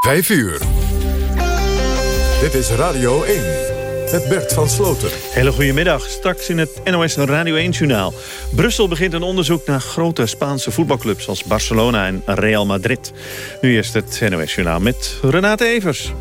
5 uur. Dit is Radio 1 met Bert van Sloten. Hele goedemiddag. Straks in het NOS Radio 1-journaal. Brussel begint een onderzoek naar grote Spaanse voetbalclubs... als Barcelona en Real Madrid. Nu eerst het NOS-journaal met Renate Evers.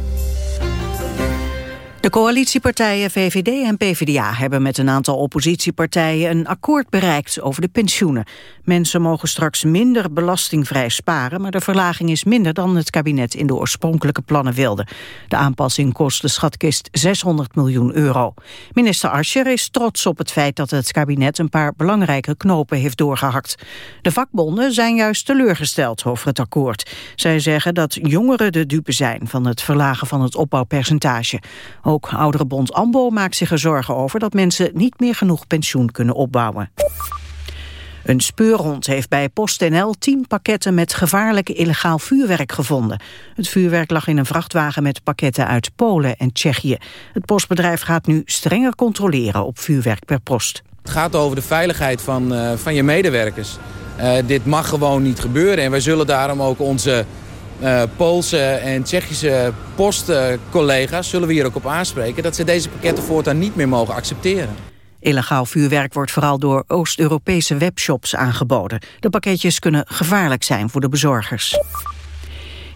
De coalitiepartijen VVD en PvdA hebben met een aantal oppositiepartijen een akkoord bereikt over de pensioenen. Mensen mogen straks minder belastingvrij sparen, maar de verlaging is minder dan het kabinet in de oorspronkelijke plannen wilde. De aanpassing kost de schatkist 600 miljoen euro. Minister Ascher is trots op het feit dat het kabinet een paar belangrijke knopen heeft doorgehakt. De vakbonden zijn juist teleurgesteld over het akkoord. Zij zeggen dat jongeren de dupe zijn van het verlagen van het opbouwpercentage. Ook ouderenbond AMBO maakt zich er zorgen over dat mensen niet meer genoeg pensioen kunnen opbouwen. Een speurhond heeft bij PostNL tien pakketten met gevaarlijk illegaal vuurwerk gevonden. Het vuurwerk lag in een vrachtwagen met pakketten uit Polen en Tsjechië. Het postbedrijf gaat nu strenger controleren op vuurwerk per post. Het gaat over de veiligheid van, uh, van je medewerkers. Uh, dit mag gewoon niet gebeuren en wij zullen daarom ook onze uh, Poolse en Tsjechische postcollega's zullen we hier ook op aanspreken... dat ze deze pakketten voortaan niet meer mogen accepteren. Illegaal vuurwerk wordt vooral door Oost-Europese webshops aangeboden. De pakketjes kunnen gevaarlijk zijn voor de bezorgers.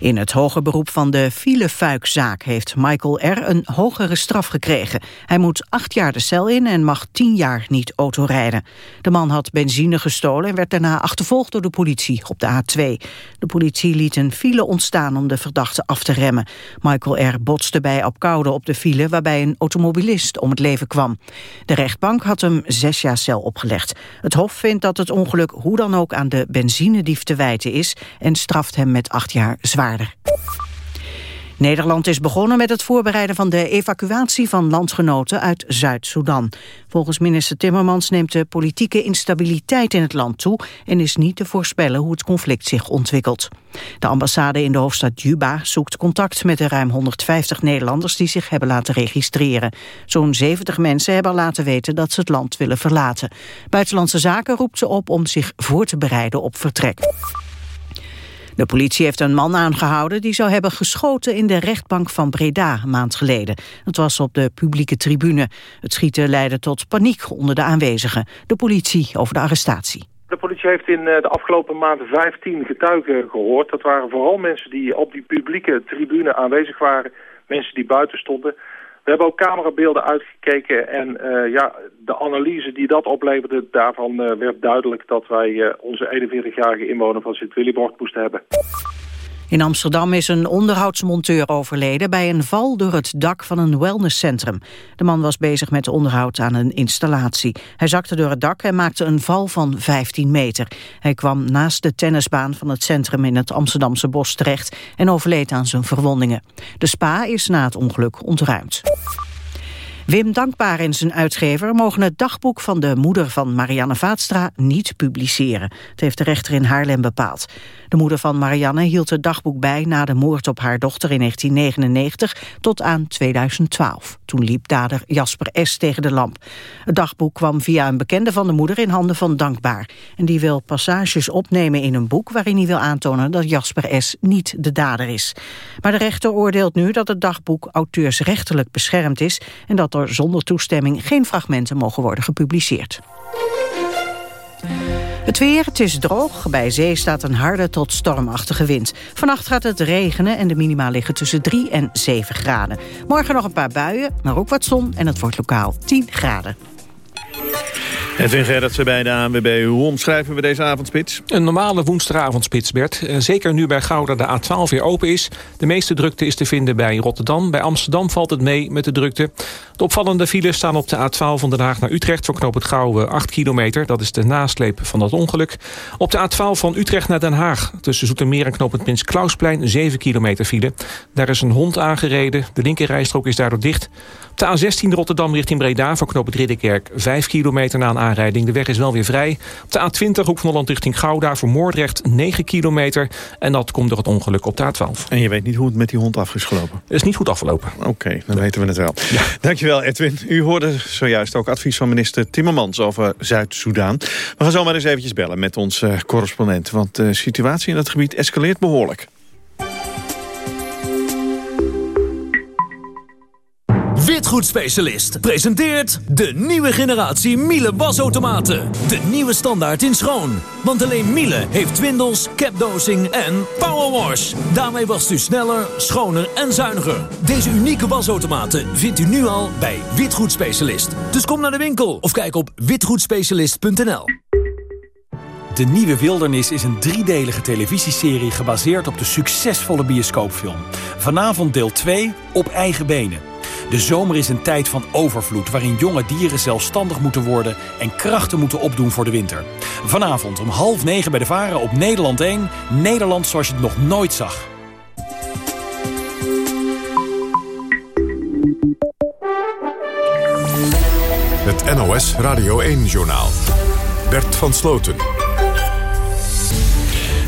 In het hoger beroep van de filefuikzaak heeft Michael R. een hogere straf gekregen. Hij moet acht jaar de cel in en mag tien jaar niet autorijden. De man had benzine gestolen en werd daarna achtervolgd door de politie op de A2. De politie liet een file ontstaan om de verdachte af te remmen. Michael R. botste bij Apkoude op de file waarbij een automobilist om het leven kwam. De rechtbank had hem zes jaar cel opgelegd. Het Hof vindt dat het ongeluk hoe dan ook aan de benzinedief te wijten is... en straft hem met acht jaar zwaar Nederland is begonnen met het voorbereiden van de evacuatie van landgenoten uit Zuid-Soedan. Volgens minister Timmermans neemt de politieke instabiliteit in het land toe en is niet te voorspellen hoe het conflict zich ontwikkelt. De ambassade in de hoofdstad Juba zoekt contact met de ruim 150 Nederlanders die zich hebben laten registreren. Zo'n 70 mensen hebben laten weten dat ze het land willen verlaten. Buitenlandse Zaken roept ze op om zich voor te bereiden op vertrek. De politie heeft een man aangehouden die zou hebben geschoten in de rechtbank van Breda een maand geleden. Het was op de publieke tribune. Het schieten leidde tot paniek onder de aanwezigen. De politie over de arrestatie. De politie heeft in eh, de afgelopen maanden 15 getuigen gehoord. Dat waren vooral mensen die op die publieke tribune aanwezig waren. Mensen die buiten stonden. We hebben ook camerabeelden uitgekeken en uh, ja, de analyse die dat opleverde, daarvan uh, werd duidelijk dat wij uh, onze 41-jarige inwoner van Sint-Williborg moesten hebben. In Amsterdam is een onderhoudsmonteur overleden bij een val door het dak van een wellnesscentrum. De man was bezig met onderhoud aan een installatie. Hij zakte door het dak en maakte een val van 15 meter. Hij kwam naast de tennisbaan van het centrum in het Amsterdamse bos terecht en overleed aan zijn verwondingen. De spa is na het ongeluk ontruimd. Wim Dankbaar en zijn uitgever mogen het dagboek van de moeder van Marianne Vaatstra niet publiceren. Het heeft de rechter in Haarlem bepaald. De moeder van Marianne hield het dagboek bij na de moord op haar dochter in 1999 tot aan 2012. Toen liep dader Jasper S. tegen de lamp. Het dagboek kwam via een bekende van de moeder in handen van Dankbaar. En die wil passages opnemen in een boek waarin hij wil aantonen dat Jasper S. niet de dader is. Maar de rechter oordeelt nu dat het dagboek auteursrechtelijk beschermd is en dat er zonder toestemming geen fragmenten mogen worden gepubliceerd. Het weer, het is droog. Bij zee staat een harde tot stormachtige wind. Vannacht gaat het regenen en de minima liggen tussen 3 en 7 graden. Morgen nog een paar buien, maar ook wat zon en het wordt lokaal 10 graden. Edwin Gerritsen bij de ANWB. Hoe omschrijven we deze avondspits? Een normale woensdagavondspits, Bert. Eh, zeker nu bij Gouda de A12 weer open is. De meeste drukte is te vinden bij Rotterdam. Bij Amsterdam valt het mee met de drukte. De opvallende files staan op de A12 van Den Haag naar Utrecht... voor knoop het Gouwe 8 kilometer. Dat is de nasleep van dat ongeluk. Op de A12 van Utrecht naar Den Haag... tussen Zoetermeer en knoop het Prins Klausplein 7 kilometer file. Daar is een hond aangereden. De linkerrijstrook is daardoor dicht. Op de A16 Rotterdam richting Breda voor knoop het Ridderkerk 5 kilometer na een aanrijding. De weg is wel weer vrij. Op de A20 Hoek van Holland richting Gouda voor Moordrecht 9 kilometer. En dat komt door het ongeluk op de A12. En je weet niet hoe het met die hond af is gelopen? Het is niet goed afgelopen. Oké, dan weten we het wel. Ja. Dankjewel Edwin. U hoorde zojuist ook advies van minister Timmermans over Zuid-Soedan. We gaan zo maar eens eventjes bellen met onze correspondent. Want de situatie in dat gebied escaleert behoorlijk. Witgoedspecialist presenteert de nieuwe generatie Miele wasautomaten. De nieuwe standaard in schoon. Want alleen Miele heeft twindels, capdosing en powerwash. Daarmee wast u sneller, schoner en zuiniger. Deze unieke wasautomaten vindt u nu al bij Witgoedspecialist. Dus kom naar de winkel of kijk op witgoedspecialist.nl. De Nieuwe Wildernis is een driedelige televisieserie gebaseerd op de succesvolle bioscoopfilm. Vanavond deel 2 op eigen benen. De zomer is een tijd van overvloed waarin jonge dieren zelfstandig moeten worden en krachten moeten opdoen voor de winter. Vanavond om half negen bij de Varen op Nederland 1. Nederland zoals je het nog nooit zag. Het NOS Radio 1-journaal. Bert van Sloten.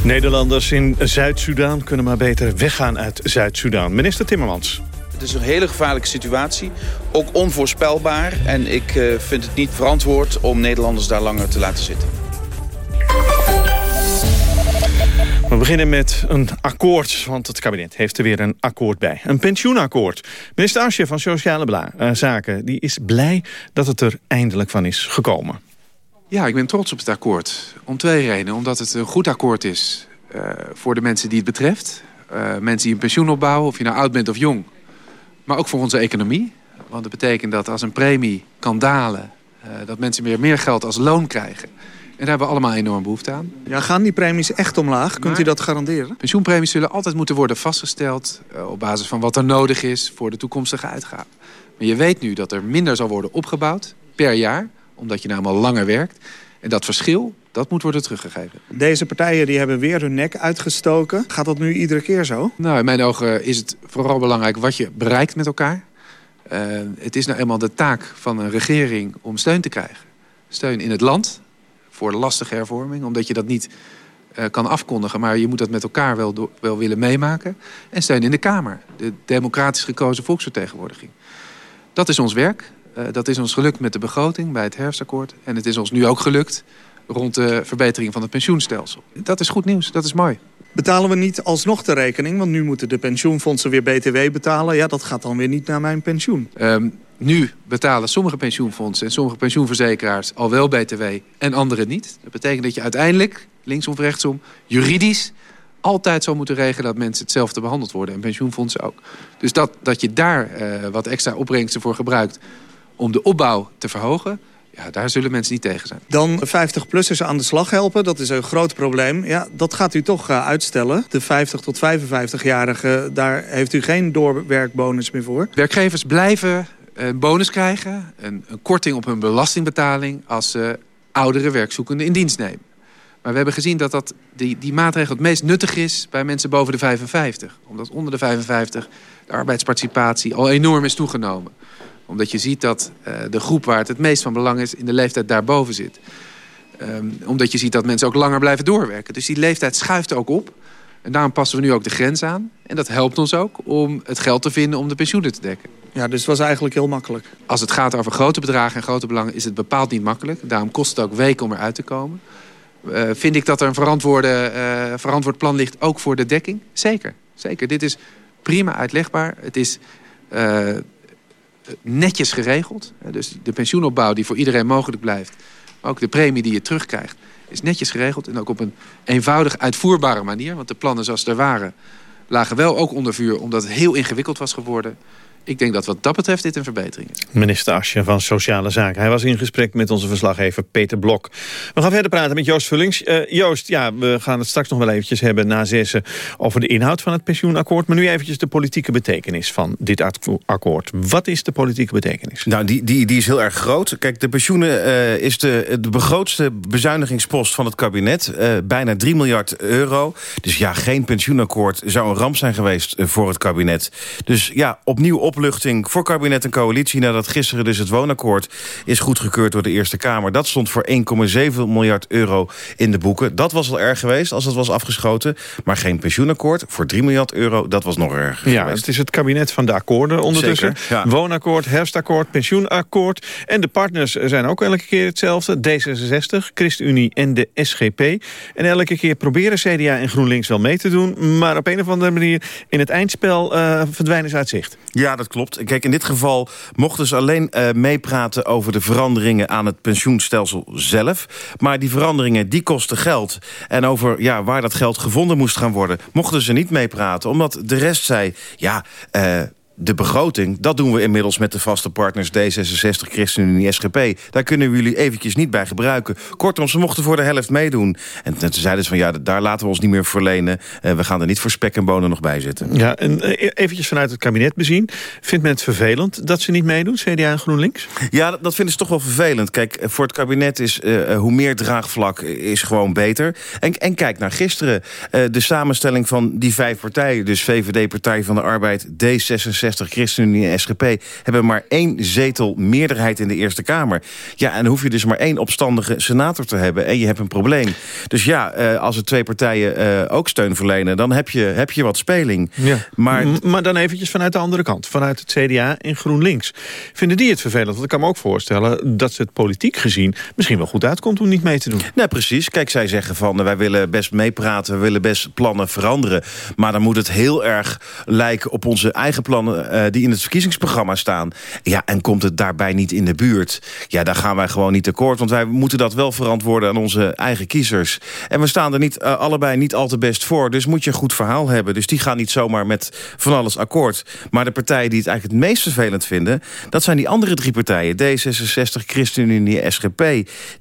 Nederlanders in Zuid-Soedan kunnen maar beter weggaan uit Zuid-Soedan. Minister Timmermans. Het is een hele gevaarlijke situatie, ook onvoorspelbaar. En ik uh, vind het niet verantwoord om Nederlanders daar langer te laten zitten. We beginnen met een akkoord, want het kabinet heeft er weer een akkoord bij. Een pensioenakkoord. Minister Asje van Sociale Bla uh, Zaken die is blij dat het er eindelijk van is gekomen. Ja, ik ben trots op het akkoord. Om twee redenen. Omdat het een goed akkoord is uh, voor de mensen die het betreft. Uh, mensen die een pensioen opbouwen, of je nou oud bent of jong. Maar ook voor onze economie. Want dat betekent dat als een premie kan dalen... Uh, dat mensen meer, meer geld als loon krijgen. En daar hebben we allemaal enorm behoefte aan. Ja, gaan die premies echt omlaag? Kunt u dat garanderen? Pensioenpremies zullen altijd moeten worden vastgesteld... op basis van wat er nodig is voor de toekomstige uitgaven. Maar je weet nu dat er minder zal worden opgebouwd per jaar omdat je namelijk langer werkt. En dat verschil, dat moet worden teruggegeven. Deze partijen die hebben weer hun nek uitgestoken. Gaat dat nu iedere keer zo? Nou, in mijn ogen is het vooral belangrijk wat je bereikt met elkaar. Uh, het is nou eenmaal de taak van een regering om steun te krijgen. Steun in het land voor de lastige hervorming. Omdat je dat niet uh, kan afkondigen. Maar je moet dat met elkaar wel, wel willen meemaken. En steun in de Kamer. De democratisch gekozen volksvertegenwoordiging. Dat is ons werk. Uh, dat is ons gelukt met de begroting bij het herfstakkoord. En het is ons nu ook gelukt rond de verbetering van het pensioenstelsel. Dat is goed nieuws, dat is mooi. Betalen we niet alsnog de rekening? Want nu moeten de pensioenfondsen weer BTW betalen. Ja, dat gaat dan weer niet naar mijn pensioen. Um, nu betalen sommige pensioenfondsen en sommige pensioenverzekeraars al wel BTW en anderen niet. Dat betekent dat je uiteindelijk, linksom of rechtsom, juridisch altijd zou moeten regelen dat mensen hetzelfde behandeld worden. En pensioenfondsen ook. Dus dat, dat je daar uh, wat extra opbrengsten voor gebruikt om de opbouw te verhogen... Ja, daar zullen mensen niet tegen zijn. Dan 50-plussers aan de slag helpen, dat is een groot probleem. Ja, dat gaat u toch uh, uitstellen. De 50 tot 55-jarigen, daar heeft u geen doorwerkbonus meer voor. Werkgevers blijven een bonus krijgen, een, een korting op hun belastingbetaling... als ze oudere werkzoekenden in dienst nemen. Maar we hebben gezien dat, dat die, die maatregel het meest nuttig is bij mensen boven de 55. Omdat onder de 55 de arbeidsparticipatie al enorm is toegenomen omdat je ziet dat uh, de groep waar het het meest van belang is... in de leeftijd daarboven zit. Um, omdat je ziet dat mensen ook langer blijven doorwerken. Dus die leeftijd schuift ook op. En daarom passen we nu ook de grens aan. En dat helpt ons ook om het geld te vinden om de pensioenen te dekken. Ja, dus het was eigenlijk heel makkelijk. Als het gaat over grote bedragen en grote belangen... is het bepaald niet makkelijk. Daarom kost het ook weken om eruit te komen. Uh, vind ik dat er een verantwoorde, uh, verantwoord plan ligt ook voor de dekking? Zeker, zeker. Dit is prima uitlegbaar. Het is... Uh, netjes geregeld. Dus de pensioenopbouw die voor iedereen mogelijk blijft... maar ook de premie die je terugkrijgt... is netjes geregeld en ook op een eenvoudig uitvoerbare manier. Want de plannen zoals er waren lagen wel ook onder vuur... omdat het heel ingewikkeld was geworden... Ik denk dat wat dat betreft dit een verbetering is. Minister Asje van Sociale Zaken. Hij was in gesprek met onze verslaggever Peter Blok. We gaan verder praten met Joost Vullings. Uh, Joost, ja, we gaan het straks nog wel eventjes hebben na zessen... over de inhoud van het pensioenakkoord. Maar nu eventjes de politieke betekenis van dit akkoord. Wat is de politieke betekenis? Nou, die, die, die is heel erg groot. Kijk, de pensioenen uh, is de, de grootste bezuinigingspost van het kabinet. Uh, bijna 3 miljard euro. Dus ja, geen pensioenakkoord zou een ramp zijn geweest voor het kabinet. Dus ja, opnieuw op opluchting voor kabinet en coalitie... nadat gisteren dus het woonakkoord is goedgekeurd door de Eerste Kamer. Dat stond voor 1,7 miljard euro in de boeken. Dat was al erg geweest als dat was afgeschoten. Maar geen pensioenakkoord voor 3 miljard euro, dat was nog erger Ja, geweest. het is het kabinet van de akkoorden ondertussen. Zeker, ja. Woonakkoord, herfstakkoord, pensioenakkoord. En de partners zijn ook elke keer hetzelfde. D66, ChristenUnie en de SGP. En elke keer proberen CDA en GroenLinks wel mee te doen... maar op een of andere manier in het eindspel uh, verdwijnen ze uit zicht. Ja, dat klopt. Kijk, in dit geval mochten ze alleen uh, meepraten over de veranderingen aan het pensioenstelsel zelf. Maar die veranderingen, die kosten geld. En over ja, waar dat geld gevonden moest gaan worden, mochten ze niet meepraten. Omdat de rest zei, ja... Uh, de begroting, dat doen we inmiddels met de vaste partners D66, ChristenUnie, SGP. Daar kunnen we jullie eventjes niet bij gebruiken. Kortom, ze mochten voor de helft meedoen. En toen zeiden ze van ja, daar laten we ons niet meer verlenen. Uh, we gaan er niet voor spek en bonen nog bij zitten. Ja, en uh, eventjes vanuit het kabinet bezien. Vindt men het vervelend dat ze niet meedoen, CDA en GroenLinks? Ja, dat, dat vinden ze toch wel vervelend. Kijk, voor het kabinet is uh, hoe meer draagvlak is gewoon beter. En, en kijk naar gisteren. de samenstelling van die vijf partijen, dus VVD, Partij van de Arbeid, D66 ChristenUnie en SGP... hebben maar één zetel meerderheid in de Eerste Kamer. Ja, en dan hoef je dus maar één opstandige senator te hebben... en je hebt een probleem. Dus ja, eh, als er twee partijen uh, ook steun verlenen... dan heb je, heb je wat speling. Ja. Maar, maar dan eventjes vanuit de andere kant. Vanuit het CDA en GroenLinks. Vinden die het vervelend? Want ik kan me ook voorstellen... dat ze het politiek gezien misschien wel goed uitkomt om niet mee te doen. Nee, precies. Kijk, zij zeggen van... wij willen best meepraten, we willen best plannen veranderen. Maar dan moet het heel erg lijken op onze eigen plannen uh, die in het verkiezingsprogramma staan. Ja, en komt het daarbij niet in de buurt? Ja, daar gaan wij gewoon niet akkoord. Want wij moeten dat wel verantwoorden aan onze eigen kiezers. En we staan er niet, uh, allebei niet al te best voor. Dus moet je een goed verhaal hebben. Dus die gaan niet zomaar met van alles akkoord. Maar de partijen die het eigenlijk het meest vervelend vinden... dat zijn die andere drie partijen. D66, ChristenUnie, SGP.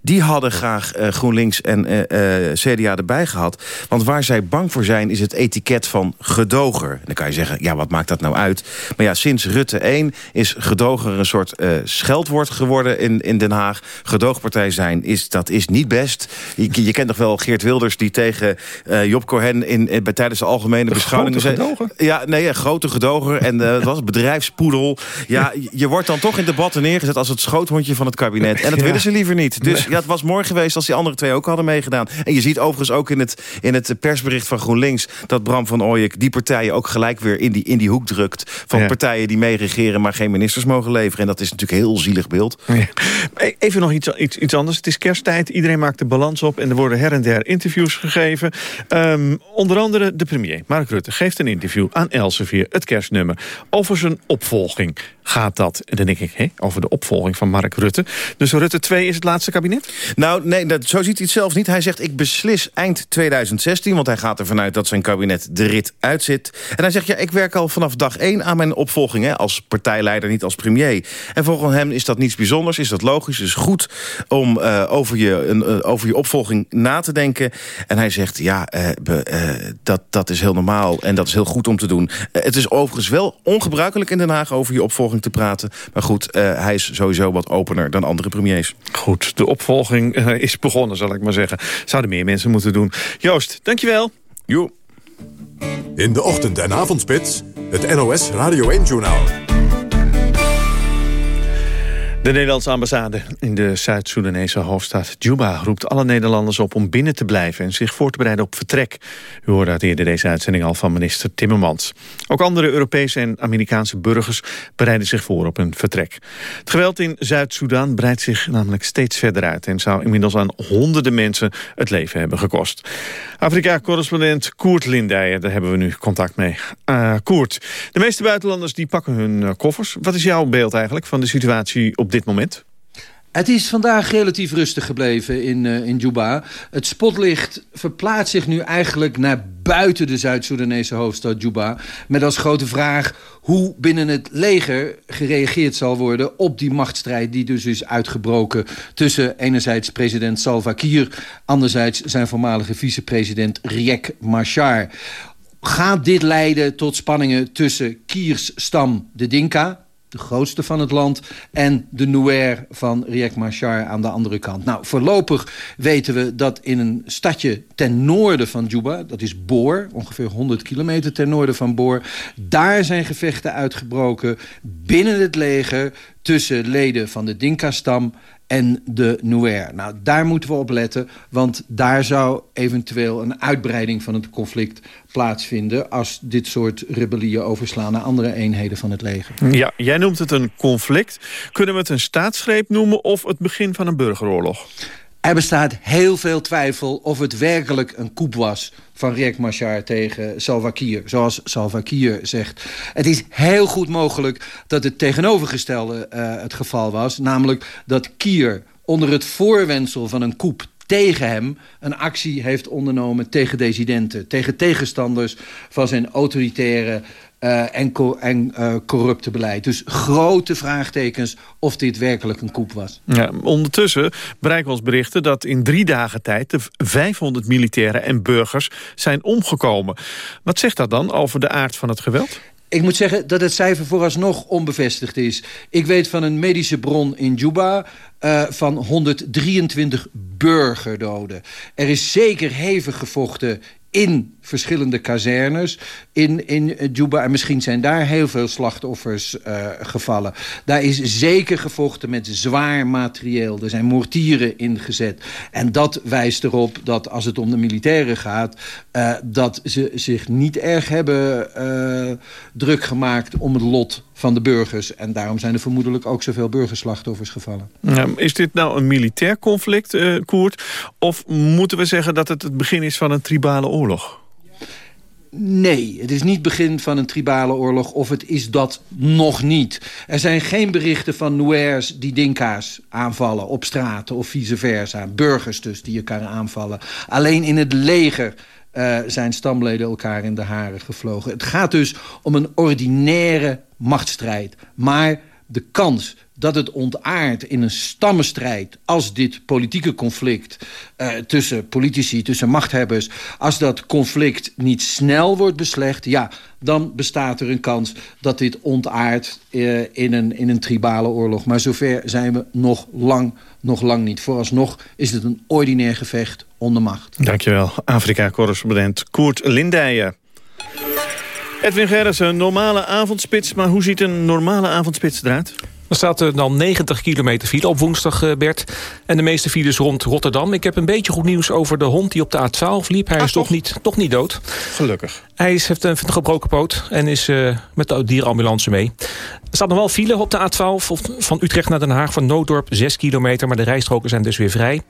Die hadden graag uh, GroenLinks en CDA erbij gehad. Want waar zij bang voor zijn is het etiket van gedoger. En dan kan je zeggen, ja, wat maakt dat nou uit? Maar ja, sinds Rutte 1 is gedoger een soort uh, scheldwoord geworden in, in Den Haag. Gedoogpartij zijn, is, dat is niet best. Je, je kent nog wel Geert Wilders die tegen uh, Job Cohen in, in, bij, tijdens de algemene de beschouwingen... Grote gedoger? Ja, nee, een grote gedoger. En uh, dat was bedrijfspoedel. Ja, je wordt dan toch in debatten neergezet als het schoothondje van het kabinet. En dat ja. willen ze liever niet. Dus ja, het was mooi geweest als die andere twee ook hadden meegedaan. En je ziet overigens ook in het, in het persbericht van GroenLinks... dat Bram van Ooyek die partijen ook gelijk weer in die, in die hoek drukt... van ja. partijen die meeregeren, maar geen ministers mogen leveren. En dat is natuurlijk een heel zielig beeld. Ja. Even nog iets, iets, iets anders. Het is kersttijd, iedereen maakt de balans op... en er worden her en der interviews gegeven. Um, onder andere de premier, Mark Rutte, geeft een interview aan Elsevier... het kerstnummer, over zijn opvolging gaat dat. En dan denk ik, hé, over de opvolging van Mark Rutte. Dus Rutte 2 is het laatste kabinet? Nou, nee, dat, zo ziet hij het zelf niet. Hij zegt, ik beslis eind 2016... want hij gaat ervan uit dat zijn kabinet de rit uitzit. En hij zegt, ja, ik werk al vanaf dag 1 aan mijn opvolging... Hè, als partijleider, niet als premier. En volgens hem is dat niets bijzonders, is dat logisch. Is goed om uh, over, je, uh, over je opvolging na te denken. En hij zegt, ja, be, dat, dat is heel normaal en dat is heel goed om te doen. het is overigens wel ongebruikelijk in Den Haag over je opvolging te praten. Maar goed, uh, hij is sowieso wat opener dan andere premiers. Goed, de opvolging uh, is begonnen, zal ik maar zeggen. Zouden meer mensen moeten doen. Joost, dankjewel. Jo. In de ochtend- en avondspits, het NOS Radio 1-journaal. De Nederlandse ambassade in de Zuid-Soedanese hoofdstad Juba roept alle Nederlanders op om binnen te blijven en zich voor te bereiden op vertrek. U hoorde dat eerder deze uitzending al van minister Timmermans. Ook andere Europese en Amerikaanse burgers bereiden zich voor op een vertrek. Het geweld in Zuid-Soedan breidt zich namelijk steeds verder uit en zou inmiddels aan honderden mensen het leven hebben gekost. Afrika-correspondent Koert Lindijer, daar hebben we nu contact mee. Uh, Koert, de meeste buitenlanders die pakken hun koffers. Wat is jouw beeld eigenlijk van de situatie op dit moment? Het is vandaag relatief rustig gebleven in, uh, in Juba. Het spotlicht verplaatst zich nu eigenlijk naar buiten de Zuid-Soedanese hoofdstad Juba. Met als grote vraag hoe binnen het leger gereageerd zal worden... op die machtsstrijd die dus is uitgebroken... tussen enerzijds president Salva Kiir... anderzijds zijn voormalige vicepresident Riek Machar. Gaat dit leiden tot spanningen tussen Kiers stam, de Dinka de grootste van het land... en de Nuer van Riek Machar aan de andere kant. Nou, voorlopig weten we dat in een stadje ten noorden van Juba... dat is Boor, ongeveer 100 kilometer ten noorden van Boor... daar zijn gevechten uitgebroken binnen het leger... tussen leden van de Dinka-stam en de Nuer. Nou, daar moeten we op letten, want daar zou eventueel een uitbreiding van het conflict plaatsvinden... als dit soort rebellieën overslaan naar andere eenheden van het leger. Ja, jij noemt het een conflict. Kunnen we het een staatsgreep noemen of het begin van een burgeroorlog? Er bestaat heel veel twijfel of het werkelijk een koep was van Riek Machar tegen Salva Kiir, zoals Salva Kiir zegt. Het is heel goed mogelijk dat het tegenovergestelde uh, het geval was, namelijk dat Kier onder het voorwensel van een koep tegen hem een actie heeft ondernomen tegen dissidenten. Tegen tegenstanders van zijn autoritaire uh, en, en uh, corrupte beleid. Dus grote vraagtekens of dit werkelijk een koep was. Ja, ondertussen bereiken ons berichten dat in drie dagen tijd... de 500 militairen en burgers zijn omgekomen. Wat zegt dat dan over de aard van het geweld? Ik moet zeggen dat het cijfer vooralsnog onbevestigd is. Ik weet van een medische bron in Juba uh, van 123 burgerdoden. Er is zeker hevig gevochten in verschillende kazernes in, in Juba. En misschien zijn daar heel veel slachtoffers uh, gevallen. Daar is zeker gevochten met zwaar materieel. Er zijn mortieren ingezet. En dat wijst erop dat als het om de militairen gaat... Uh, dat ze zich niet erg hebben druk gemaakt om het lot van de burgers. En daarom zijn er vermoedelijk ook zoveel burgerslachtoffers gevallen. Ja, is dit nou een militair conflict, Koert? Of moeten we zeggen dat het het begin is van een tribale oorlog? Nee, het is niet begin van een tribale oorlog of het is dat nog niet. Er zijn geen berichten van Nuers die Dinka's aanvallen op straten of vice versa. Burgers dus die elkaar aanvallen. Alleen in het leger uh, zijn stamleden elkaar in de haren gevlogen. Het gaat dus om een ordinaire machtsstrijd. Maar de kans dat het ontaart in een stammenstrijd... als dit politieke conflict uh, tussen politici, tussen machthebbers... als dat conflict niet snel wordt beslecht... ja, dan bestaat er een kans dat dit ontaart uh, in, een, in een tribale oorlog. Maar zover zijn we nog lang, nog lang niet. Vooralsnog is het een ordinair gevecht om de macht. Dankjewel, Afrika-correspondent Koert Lindijen. Edwin Gerritsen, normale avondspits. Maar hoe ziet een normale avondspits eruit? Er staat er dan 90 kilometer file op woensdag, eh, Bert. En de meeste files rond Rotterdam. Ik heb een beetje goed nieuws over de hond die op de A12 liep. Hij is toch niet, toch niet dood. Gelukkig. Hij is, heeft een gebroken poot en is uh, met de dierenambulance mee. Er staat nog wel file op de A12 van Utrecht naar Den Haag... van Nooddorp 6 kilometer, maar de rijstroken zijn dus weer vrij.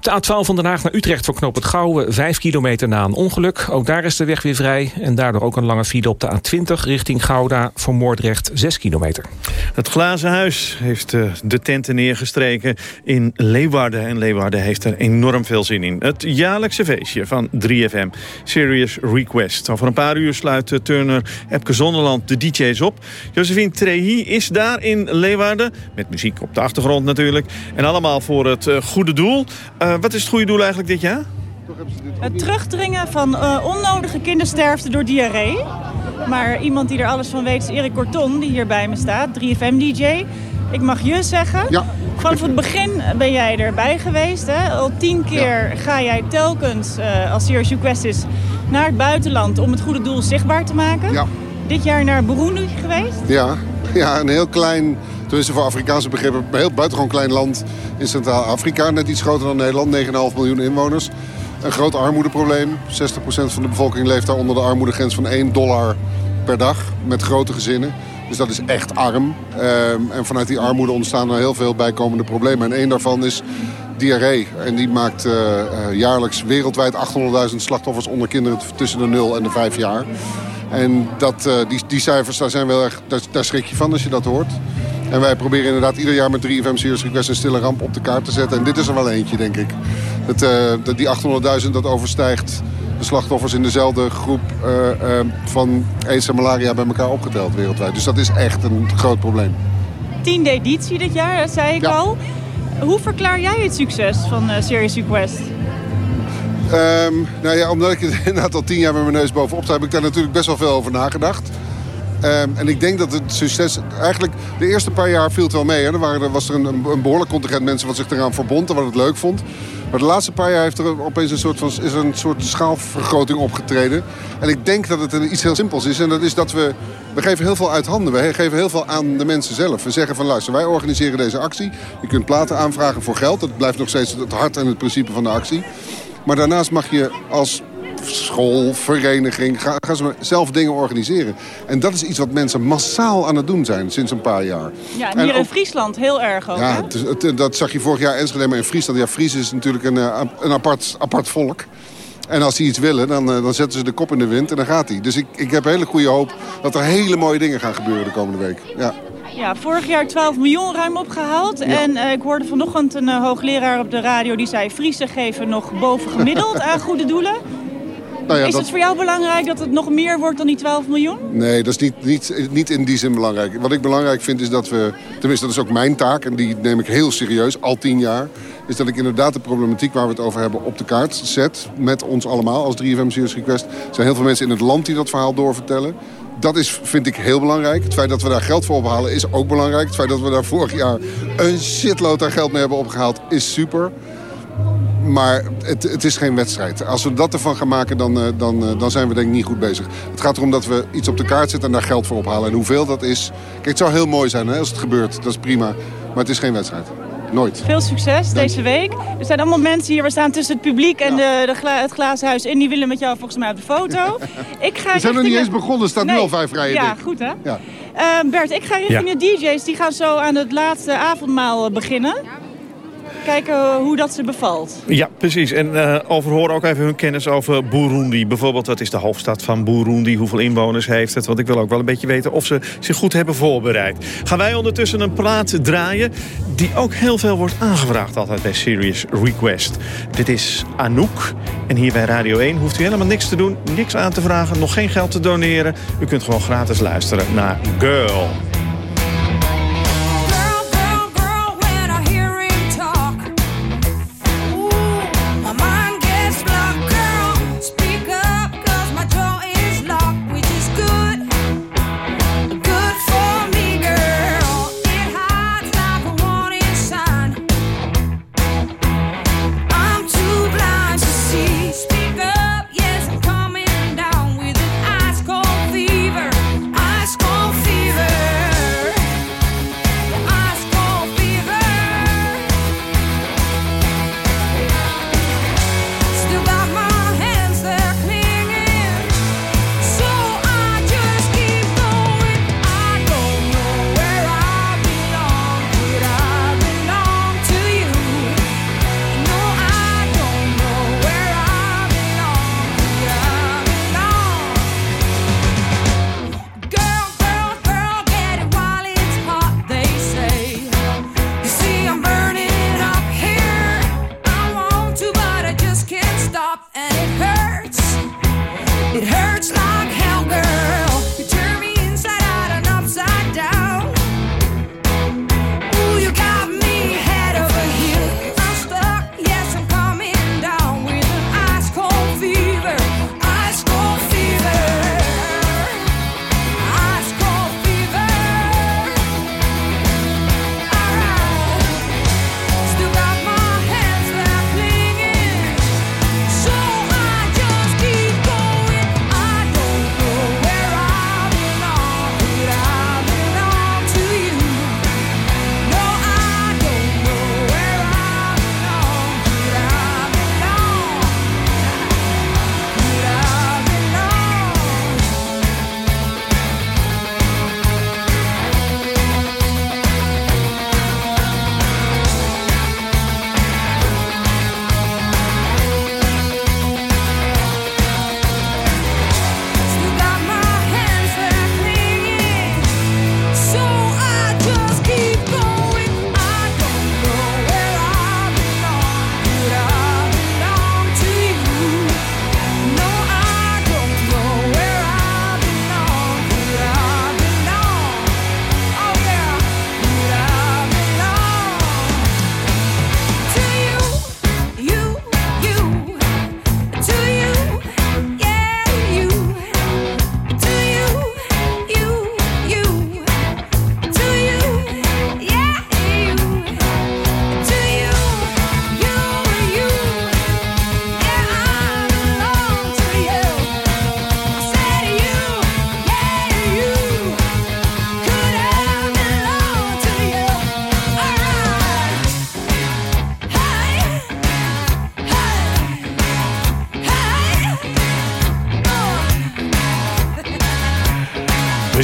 De A12 van Den Haag naar Utrecht voor knoop het Gouwen... 5 kilometer na een ongeluk. Ook daar is de weg weer vrij. En daardoor ook een lange file op de A20 richting Gouda... voor Moordrecht 6 kilometer. Het Glazen Huis heeft uh, de tenten neergestreken in Leeuwarden. En Leeuwarden heeft er enorm veel zin in. Het jaarlijkse feestje van 3FM, Serious Request. Over een paar uur sluit uh, Turner Epke Zonderland de DJ's op. Josephine Trehi is daar in Leeuwarden. Met muziek op de achtergrond natuurlijk. En allemaal voor het uh, goede doel... Uh, wat is het goede doel eigenlijk dit jaar? Het terugdringen van onnodige kindersterfte door diarree. Maar iemand die er alles van weet is Erik Corton, die hier bij me staat. 3FM-dj. Ik mag je zeggen. Ja. Vanaf het begin ben jij erbij geweest. Hè? Al tien keer ja. ga jij telkens, uh, als Serious Request is, naar het buitenland... om het goede doel zichtbaar te maken. Ja. Dit jaar naar Burundi geweest. Ja, ja een heel klein tenminste voor Afrikaanse begrippen, een heel buitengewoon klein land in Centraal-Afrika. Net iets groter dan Nederland, 9,5 miljoen inwoners. Een groot armoedeprobleem. 60% van de bevolking leeft daar onder de armoedegrens van 1 dollar per dag. Met grote gezinnen. Dus dat is echt arm. Um, en vanuit die armoede ontstaan er heel veel bijkomende problemen. En één daarvan is diarree. En die maakt uh, uh, jaarlijks wereldwijd 800.000 slachtoffers onder kinderen tussen de 0 en de 5 jaar. En dat, uh, die, die cijfers, daar, zijn wel echt, daar, daar schrik je van als je dat hoort. En wij proberen inderdaad ieder jaar met 3FM Serious Request een stille ramp op de kaart te zetten. En dit is er wel eentje, denk ik. Het, uh, die 800.000, dat overstijgt de slachtoffers in dezelfde groep uh, uh, van aids en malaria bij elkaar opgeteld wereldwijd. Dus dat is echt een groot probleem. Tiende editie dit jaar, dat zei ik ja. al. Hoe verklaar jij het succes van Serious Request? Um, nou ja, omdat ik inderdaad al tien jaar met mijn neus bovenop sta... heb ik daar natuurlijk best wel veel over nagedacht. Um, en ik denk dat het succes... Eigenlijk, de eerste paar jaar viel het wel mee. Hè. Er, waren, was er een, behoorlijk contingent mensen wat zich eraan verbond... en wat het leuk vond. Maar de laatste paar jaar heeft er opeens een soort, van, is er een soort schaalvergroting opgetreden. En ik denk dat het iets heel simpels is. En dat is dat we... We geven heel veel uit handen. We geven heel veel aan de mensen zelf. We zeggen van luister, wij organiseren deze actie. Je kunt platen aanvragen voor geld. Dat blijft nog steeds het hart en het principe van de actie. Maar daarnaast mag je als school, vereniging. Ga, gaan ze zelf dingen organiseren. En dat is iets wat mensen massaal aan het doen zijn sinds een paar jaar. Ja, en hier in Friesland heel erg ook, Ja, het, het, dat zag je vorig jaar Enschede, maar in Friesland. Ja, Fries is natuurlijk een, eh, een apart, apart volk. En als die iets willen, dan, eh, dan zetten ze de kop in de wind en dan gaat hij. Dus ik, ik heb hele goede hoop dat er hele mooie dingen gaan gebeuren de komende week. Ja. Ja, vorig jaar 12 miljoen ruim opgehaald. En uh, ik hoorde vanochtend een uh, hoogleraar op de radio die zei... Friese geven nog bovengemiddeld aan goede doelen. Nou ja, is dat... het voor jou belangrijk dat het nog meer wordt dan die 12 miljoen? Nee, dat is niet, niet, niet in die zin belangrijk. Wat ik belangrijk vind is dat we... Tenminste, dat is ook mijn taak en die neem ik heel serieus, al tien jaar... is dat ik inderdaad de problematiek waar we het over hebben op de kaart zet... met ons allemaal als 3FM Serious Request. Er zijn heel veel mensen in het land die dat verhaal doorvertellen dat is, vind ik heel belangrijk. Het feit dat we daar geld voor ophalen is ook belangrijk. Het feit dat we daar vorig jaar een shitload aan geld mee hebben opgehaald is super. Maar het, het is geen wedstrijd. Als we dat ervan gaan maken, dan, dan, dan zijn we denk ik niet goed bezig. Het gaat erom dat we iets op de kaart zetten en daar geld voor ophalen. En hoeveel dat is... Kijk, het zou heel mooi zijn hè, als het gebeurt. Dat is prima. Maar het is geen wedstrijd. Nooit. Veel succes deze week. Er zijn allemaal mensen hier. We staan tussen het publiek en de, de gla het glazen huis. En die willen met jou volgens mij op de foto. Ik ga we zijn nog niet eens begonnen. Er staat nee. nu al vijf rijen Ja, goed hè? Ja. Uh, Bert, ik ga richting ja. de DJ's. Die gaan zo aan het laatste avondmaal beginnen kijken hoe dat ze bevalt. Ja, precies. En uh, overhoren ook even hun kennis over Burundi. Bijvoorbeeld, wat is de hoofdstad van Burundi? Hoeveel inwoners heeft het? Want ik wil ook wel een beetje weten of ze zich goed hebben voorbereid. Gaan wij ondertussen een plaat draaien... die ook heel veel wordt aangevraagd altijd bij Serious Request. Dit is Anouk. En hier bij Radio 1 hoeft u helemaal niks te doen, niks aan te vragen... nog geen geld te doneren. U kunt gewoon gratis luisteren naar Girl.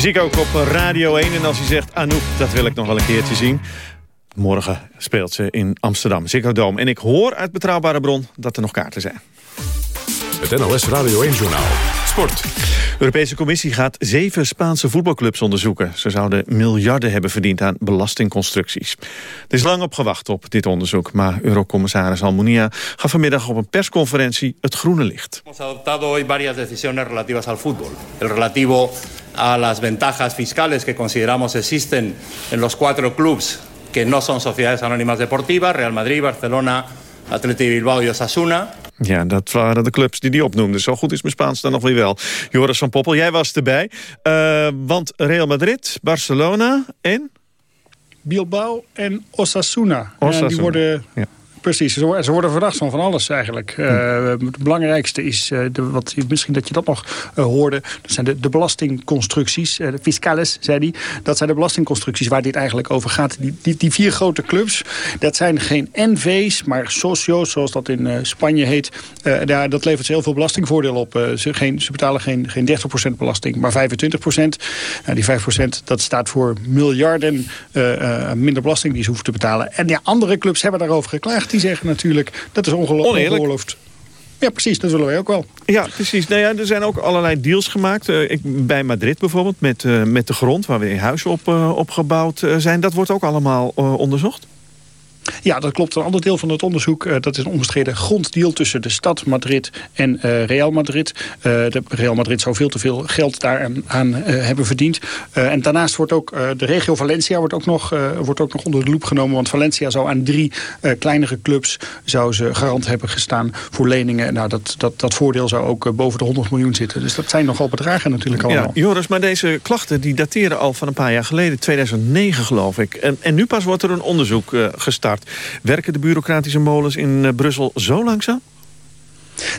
Muziek ook op Radio 1. En als hij zegt Anouk, dat wil ik nog wel een keertje zien. Morgen speelt ze in Amsterdam, Ziggo Dome. En ik hoor uit betrouwbare bron dat er nog kaarten zijn. Het NOS Radio 1-journaal. Sport. De Europese Commissie gaat zeven Spaanse voetbalclubs onderzoeken. Ze zouden miljarden hebben verdiend aan belastingconstructies. Er is lang op gewacht op dit onderzoek, maar Eurocommissaris Almunia gaf vanmiddag op een persconferentie het groene licht. Hemos adoptado hoy varias decisiones relativas al fútbol. El relativo a las ventajas fiscales que consideramos existen en los cuatro clubes que no son sociedades anónimas deportivas, Real Madrid, Barcelona, Atleti Bilbao y Osasuna. Ja, dat waren de clubs die die opnoemde. Zo goed is mijn Spaans dan nog weer wel. Joris van Poppel, jij was erbij. Uh, want Real Madrid, Barcelona en... Bilbao en Osasuna. Osasuna. Ja, die worden... Ja. Precies, ze worden, verdacht van van alles eigenlijk. Uh, het belangrijkste is, uh, de, wat, misschien dat je dat nog uh, hoorde... dat zijn de, de belastingconstructies, de fiscales, zei hij. Dat zijn de belastingconstructies waar dit eigenlijk over gaat. Die, die, die vier grote clubs, dat zijn geen NV's, maar socio's, zoals dat in Spanje heet. daar, dat levert ze heel veel belastingvoordeel op. ze, geen, ze betalen geen, geen 30% belasting, maar 25%. Nou, die 5% dat staat voor miljarden minder belasting die ze hoeven te betalen. En ja, andere clubs hebben daarover geklaagd die zeggen natuurlijk... dat is ongelooflijk. Ja, precies, dat willen wij ook wel. Ja, precies. Nou ja, er zijn ook allerlei deals gemaakt. Uh, ik, bij Madrid bijvoorbeeld, met, uh, met de grond waar weer huizen op, uh, opgebouwd zijn. Dat wordt ook allemaal onderzocht? Ja, dat klopt. Een ander deel van het onderzoek, uh, dat is een onbestreden gronddeal tussen de stad Madrid en uh, Real Madrid. Uh, de Real Madrid zou veel te veel geld daaraan aan, hebben verdiend. en daarnaast wordt ook de regio Valencia wordt ook, nog, wordt ook nog onder de loep genomen. Want Valencia zou aan drie kleinere clubs zou ze garant hebben gestaan voor leningen. Nou, dat, dat, dat voordeel zou ook boven de 100 miljoen zitten. Dus dat zijn nogal bedragen natuurlijk allemaal. Ja, Joris, maar deze klachten die dateren al van een paar jaar geleden. 2009 geloof ik. En, en nu pas wordt er een onderzoek gestart. Werken de bureaucratische molens in uh, Brussel zo langzaam?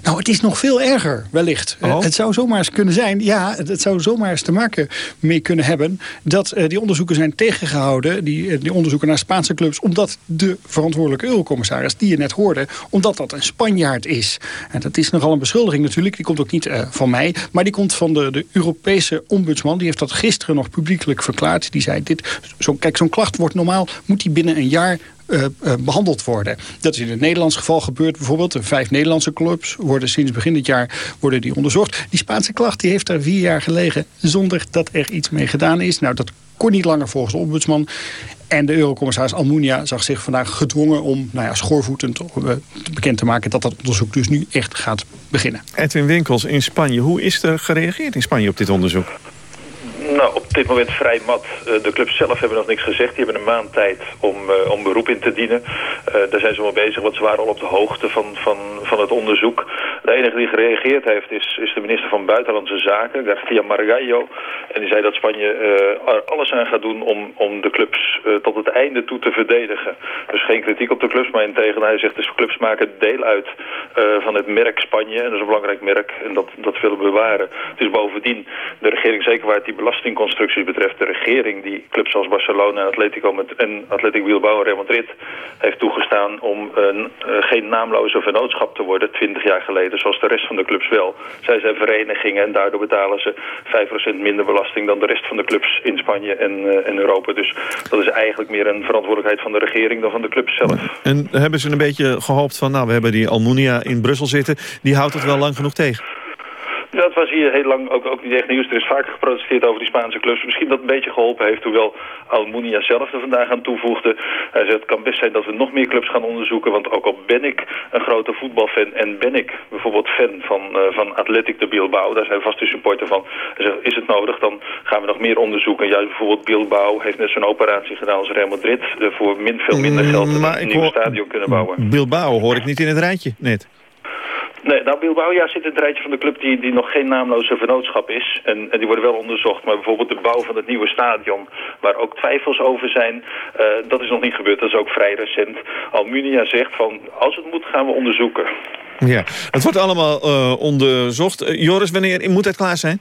Nou, het is nog veel erger, wellicht. Oh. Uh, het zou zomaar eens kunnen zijn, ja, het, het, zou zomaar eens te maken mee kunnen hebben... dat uh, die onderzoeken zijn tegengehouden, die, die onderzoeken naar Spaanse clubs... omdat de verantwoordelijke eurocommissaris, die je net hoorde... omdat dat een Spanjaard is. En dat is nogal een beschuldiging natuurlijk, die komt ook niet van mij... maar die komt van de, de Europese ombudsman. Die heeft dat gisteren nog publiekelijk verklaard. Die zei, dit, zo, kijk, zo'n klacht wordt normaal, moet die binnen een jaar uh, uh, behandeld worden. Dat is in het Nederlands geval gebeurd bijvoorbeeld. De vijf Nederlandse clubs worden sinds begin dit jaar worden die onderzocht. Die Spaanse klacht die heeft daar vier jaar gelegen zonder dat er iets mee gedaan is. Nou, dat kon niet langer volgens de ombudsman. En de eurocommissaris Almunia zag zich vandaag gedwongen om nou ja, schoorvoetend uh, bekend te maken dat dat onderzoek dus nu echt gaat beginnen. Edwin Winkels in Spanje. Hoe is er gereageerd in Spanje op dit onderzoek? Nou, op dit moment vrij mat. Uh, de clubs zelf hebben nog niks gezegd. Die hebben een maand tijd om, uh, om beroep in te dienen. Uh, daar zijn ze mee bezig, want ze waren al op de hoogte van, van, van het onderzoek. De enige die gereageerd heeft is, is de minister van Buitenlandse Zaken, García Margallo. En die zei dat Spanje er alles aan gaat doen om, om de clubs tot het einde toe te verdedigen. Dus geen kritiek op de clubs, maar integendeel, hij zegt de clubs maken deel uit van het merk Spanje. En dat is een belangrijk merk en dat, dat willen we bewaren. Het is bovendien de regering, zeker waar het die betreft, de regering die clubs zoals Barcelona en Atletico met, en Atletico Bilbao en Real Madrid heeft toegestaan om uh, uh, geen naamloze vennootschap te worden, 20 jaar geleden, zoals de rest van de clubs wel. Zij zijn verenigingen en daardoor betalen ze 5% minder belasting dan de rest van de clubs in Spanje en, uh, Europa. Dus dat is eigenlijk meer een verantwoordelijkheid van de regering dan van de clubs zelf. En hebben ze een beetje gehoopt van, nou we hebben die Almunia in Brussel zitten, die houdt het wel lang genoeg tegen? Dat was hier heel lang ook, ook niet echt nieuws. Er is vaker geprotesteerd over die Spaanse clubs. Misschien dat een beetje geholpen heeft, hoewel Almunia zelf er vandaag aan toevoegde. Hij zei, het kan best zijn dat we nog meer clubs gaan onderzoeken. Want ook al ben ik een grote voetbalfan en ben ik bijvoorbeeld fan van, uh, van Athletic de Bilbao. Daar zijn we vast de supporter van. Hij zegt, is het nodig, dan gaan we nog meer onderzoeken. Juist bijvoorbeeld Bilbao heeft net zo'n operatie gedaan als Real Madrid. Uh, voor min, veel minder geld Mm, een nieuw stadion kunnen bouwen. Bilbao hoor ik niet in het rijtje, net. Nee, nou Bilbao ja, zit in het rijtje van de club die, die nog geen naamloze vennootschap is. En, en die worden wel onderzocht. Maar bijvoorbeeld de bouw van het nieuwe stadion, waar ook twijfels over zijn, uh, dat is nog niet gebeurd. Dat is ook vrij recent. Almunia zegt van, als het moet gaan we onderzoeken. Ja, het wordt allemaal uh, onderzocht. Uh, Joris, wanneer moet het klaar zijn?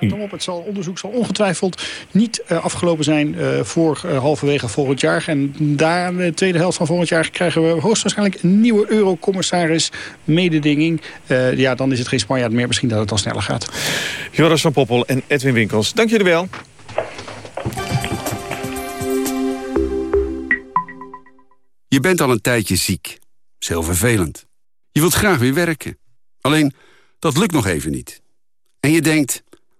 Op. Het zal, onderzoek zal ongetwijfeld niet uh, afgelopen zijn uh, voor uh, halverwege volgend jaar. En daar de tweede helft van volgend jaar krijgen we hoogstwaarschijnlijk een nieuwe eurocommissaris mededinging. ja, dan is het geen Spanjaard meer. Misschien dat het al sneller gaat. Joris van Poppel en Edwin Winkels, dank jullie wel. Je bent al een tijdje ziek. Dat is heel vervelend. Je wilt graag weer werken. Alleen, dat lukt nog even niet. En je denkt,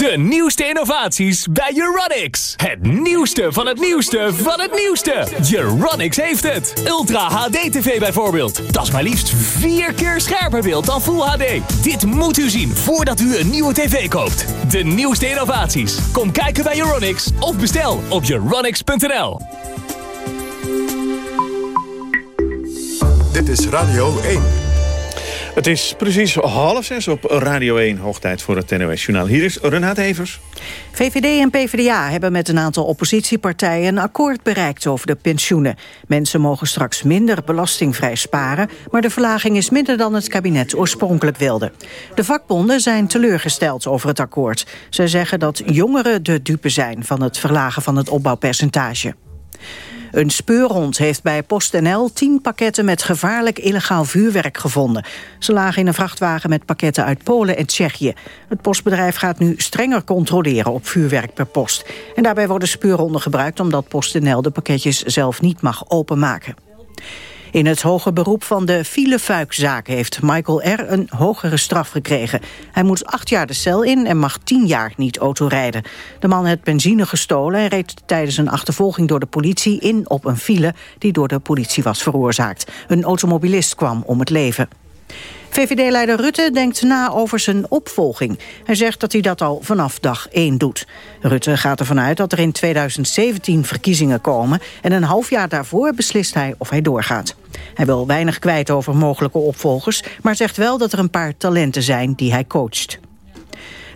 De nieuwste innovaties bij Euronics. Het nieuwste van het nieuwste van het nieuwste. Euronics heeft het. Ultra HD TV bijvoorbeeld. Dat is maar liefst vier keer scherper beeld dan Full HD. Dit moet u zien voordat u een nieuwe tv koopt. De nieuwste innovaties. Kom kijken bij Euronics of bestel op euronics.nl. Dit is Radio 1. Het is precies half zes op Radio 1, hoogtijd voor het NOS Journaal. Hier is Renate Evers. VVD en PvdA hebben met een aantal oppositiepartijen een akkoord bereikt over de pensioenen. Mensen mogen straks minder belastingvrij sparen, maar de verlaging is minder dan het kabinet oorspronkelijk wilde. De vakbonden zijn teleurgesteld over het akkoord. Zij zeggen dat jongeren de dupe zijn van het verlagen van het opbouwpercentage. Een speurhond heeft bij PostNL tien pakketten met gevaarlijk illegaal vuurwerk gevonden. Ze lagen in een vrachtwagen met pakketten uit Polen en Tsjechië. Het postbedrijf gaat nu strenger controleren op vuurwerk per post. En daarbij worden speurhonden gebruikt omdat PostNL de pakketjes zelf niet mag openmaken. In het hoge beroep van de filefuikzaak heeft Michael R. een hogere straf gekregen. Hij moet acht jaar de cel in en mag tien jaar niet autorijden. De man had benzine gestolen en reed tijdens een achtervolging door de politie in op een file die door de politie was veroorzaakt. Een automobilist kwam om het leven. VVD-leider Rutte denkt na over zijn opvolging. Hij zegt dat hij dat al vanaf dag 1 doet. Rutte gaat ervan uit dat er in 2017 verkiezingen komen... en een half jaar daarvoor beslist hij of hij doorgaat. Hij wil weinig kwijt over mogelijke opvolgers... maar zegt wel dat er een paar talenten zijn die hij coacht.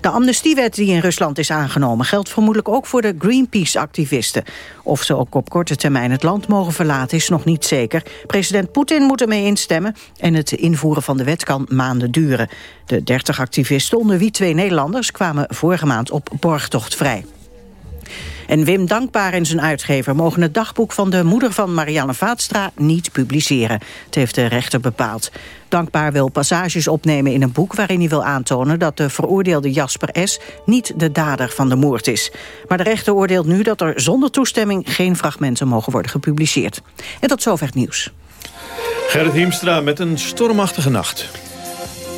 De amnestiewet die in Rusland is aangenomen... geldt vermoedelijk ook voor de Greenpeace-activisten. Of ze ook op korte termijn het land mogen verlaten is nog niet zeker. President Poetin moet ermee instemmen... en het invoeren van de wet kan maanden duren. De 30 activisten, onder wie twee Nederlanders... kwamen vorige maand op borgtocht vrij. En Wim Dankbaar en zijn uitgever mogen het dagboek van de moeder van Marianne Vaatstra niet publiceren. Het heeft de rechter bepaald. Dankbaar wil passages opnemen in een boek waarin hij wil aantonen dat de veroordeelde Jasper S. niet de dader van de moord is. Maar de rechter oordeelt nu dat er zonder toestemming geen fragmenten mogen worden gepubliceerd. En tot zover het nieuws. Gerrit Hiemstra met een stormachtige nacht.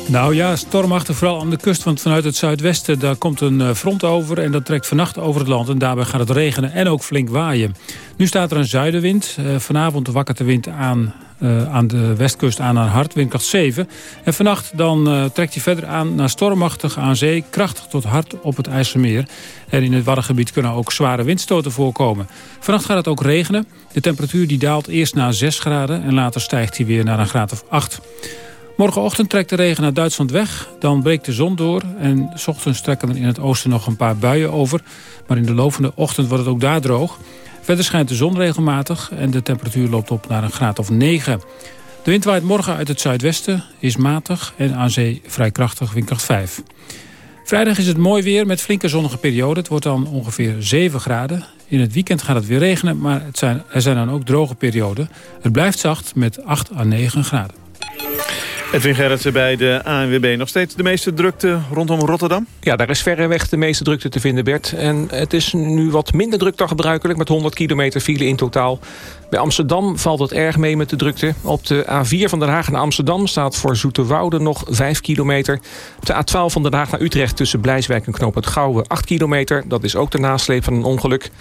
Nou ja, stormachtig vooral aan de kust. Want vanuit het zuidwesten daar komt een eh, front over. En dat trekt vannacht over het land. En daarbij gaat het regenen en ook flink waaien. Nu staat er een zuidenwind. Uh, vanavond wakkert de wind aan, uh, aan de westkust aan naar hard. Windkracht 7. En vannacht dan trekt hij verder aan naar stormachtig aan zee. Krachtig tot hard op het IJsselmeer. En in het Waddengebied kunnen ook zware windstoten voorkomen. Vannacht gaat het ook regenen. De temperatuur die daalt eerst naar 6 graden. En later stijgt hij weer naar een graad of 8. Morgenochtend trekt de regen naar Duitsland weg. Dan breekt de zon door. En s ochtends trekken er in het oosten nog een paar buien over. Maar in de lovende ochtend wordt het ook daar droog. Verder schijnt de zon regelmatig. En de temperatuur loopt op naar een graad of 9. De wind waait morgen uit het zuidwesten. Is matig en aan zee vrij krachtig, windkracht 5. Vrijdag is het mooi weer met flinke zonnige perioden. Het wordt dan ongeveer 7 graden. In het weekend gaat het weer regenen, maar het zijn, er zijn dan ook droge perioden. Het blijft zacht met 8 à 9 graden. Edwin Gerritsen bij de ANWB. Nog steeds de meeste drukte rondom Rotterdam? Ja, daar is verreweg de meeste drukte te vinden, Bert. En het is nu wat minder druk dan gebruikelijk... met 100 kilometer file in totaal. Bij Amsterdam valt het erg mee met de drukte. Op de A4 van Den Haag naar Amsterdam staat voor Zoeterwoude nog 5 kilometer. Op de A12 van Den Haag naar Utrecht tussen Blijswijk en Knoop het Gouwen 8 kilometer. Dat is ook de nasleep van een ongeluk.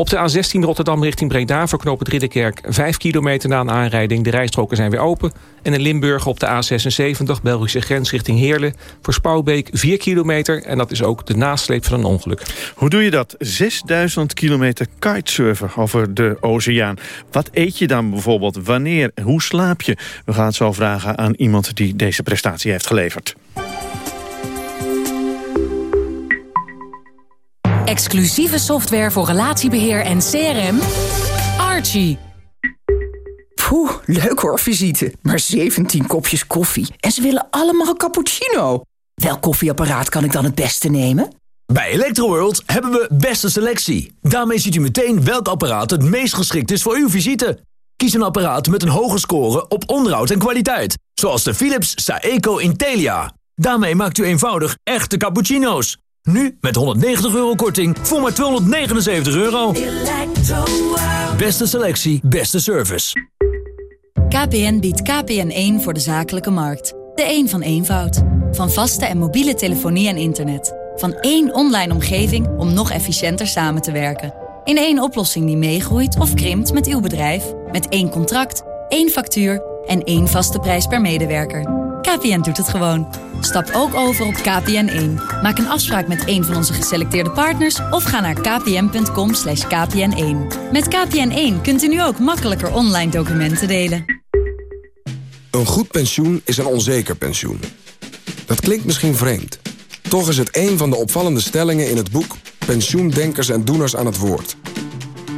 Op de A16 Rotterdam richting Breda verknoopt Ridderkerk 5 kilometer na een aanrijding. De rijstroken zijn weer open. En in Limburg op de A76 Belgische grens richting Heerlen... voor Spouwbeek 4 kilometer. En dat is ook de nasleep van een ongeluk. Hoe doe je dat? 6000 kilometer kitesurfen over de oceaan. Wat eet je dan bijvoorbeeld? Wanneer? Hoe slaap je? We gaan het zo vragen aan iemand die deze prestatie heeft geleverd. Exclusieve software voor relatiebeheer en CRM. Archie. Poeh, leuk hoor, visite. Maar 17 kopjes koffie. En ze willen allemaal een cappuccino. Welk koffieapparaat kan ik dan het beste nemen? Bij Electroworld hebben we beste selectie. Daarmee ziet u meteen welk apparaat het meest geschikt is voor uw visite. Kies een apparaat met een hoge score op onderhoud en kwaliteit. Zoals de Philips Saeco Intelia. Daarmee maakt u eenvoudig echte cappuccino's. Nu met 190 euro korting voor maar 279 euro. Beste selectie, beste service. KPN biedt KPN1 voor de zakelijke markt. De een van eenvoud. Van vaste en mobiele telefonie en internet. Van één online omgeving om nog efficiënter samen te werken. In één oplossing die meegroeit of krimpt met uw bedrijf. Met één contract, één factuur en één vaste prijs per medewerker. KPN doet het gewoon. Stap ook over op KPN1. Maak een afspraak met een van onze geselecteerde partners... of ga naar kpn.com kpn1. Met KPN1 kunt u nu ook makkelijker online documenten delen. Een goed pensioen is een onzeker pensioen. Dat klinkt misschien vreemd. Toch is het een van de opvallende stellingen in het boek... Pensioendenkers en Doeners aan het Woord...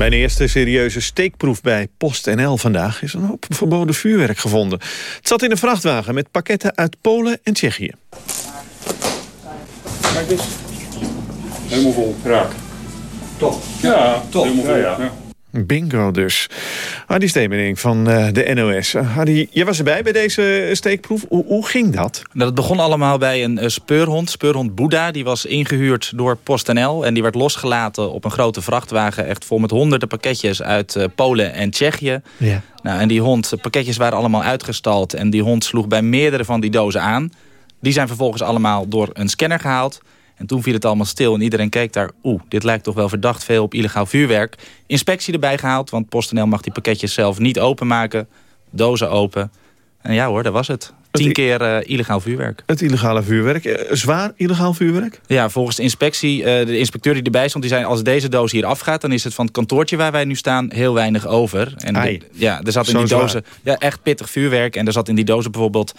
Bij een eerste serieuze steekproef bij PostNL vandaag... is een hoop verboden vuurwerk gevonden. Het zat in een vrachtwagen met pakketten uit Polen en Tsjechië. Kijk eens. Helemaal vol. Raak. Top. Ja, top. Helemaal vol. Ja, ja. Bingo dus. Adi Stemening van uh, de NOS. Adi, jij was erbij bij deze steekproef. Hoe, hoe ging dat? Nou, dat begon allemaal bij een uh, speurhond, speurhond Boeddha. Die was ingehuurd door PostNL en die werd losgelaten op een grote vrachtwagen... echt vol met honderden pakketjes uit Polen en Tsjechië. Ja. Nou, en die hond, pakketjes waren allemaal uitgestald... en die hond sloeg bij meerdere van die dozen aan. Die zijn vervolgens allemaal door een scanner gehaald... En toen viel het allemaal stil en iedereen keek daar... oeh, dit lijkt toch wel verdacht veel op illegaal vuurwerk. Inspectie erbij gehaald, want PostNL mag die pakketjes zelf niet openmaken. Dozen open. En ja hoor, dat was het. Tien keer uh, illegaal vuurwerk. Het illegale vuurwerk. Uh, zwaar illegaal vuurwerk? Ja, volgens de inspectie, uh, de inspecteur die erbij stond... die zei, als deze doos hier afgaat... dan is het van het kantoortje waar wij nu staan heel weinig over. En de, ja, er zat in die dozen ja, echt pittig vuurwerk. En er zat in die dozen bijvoorbeeld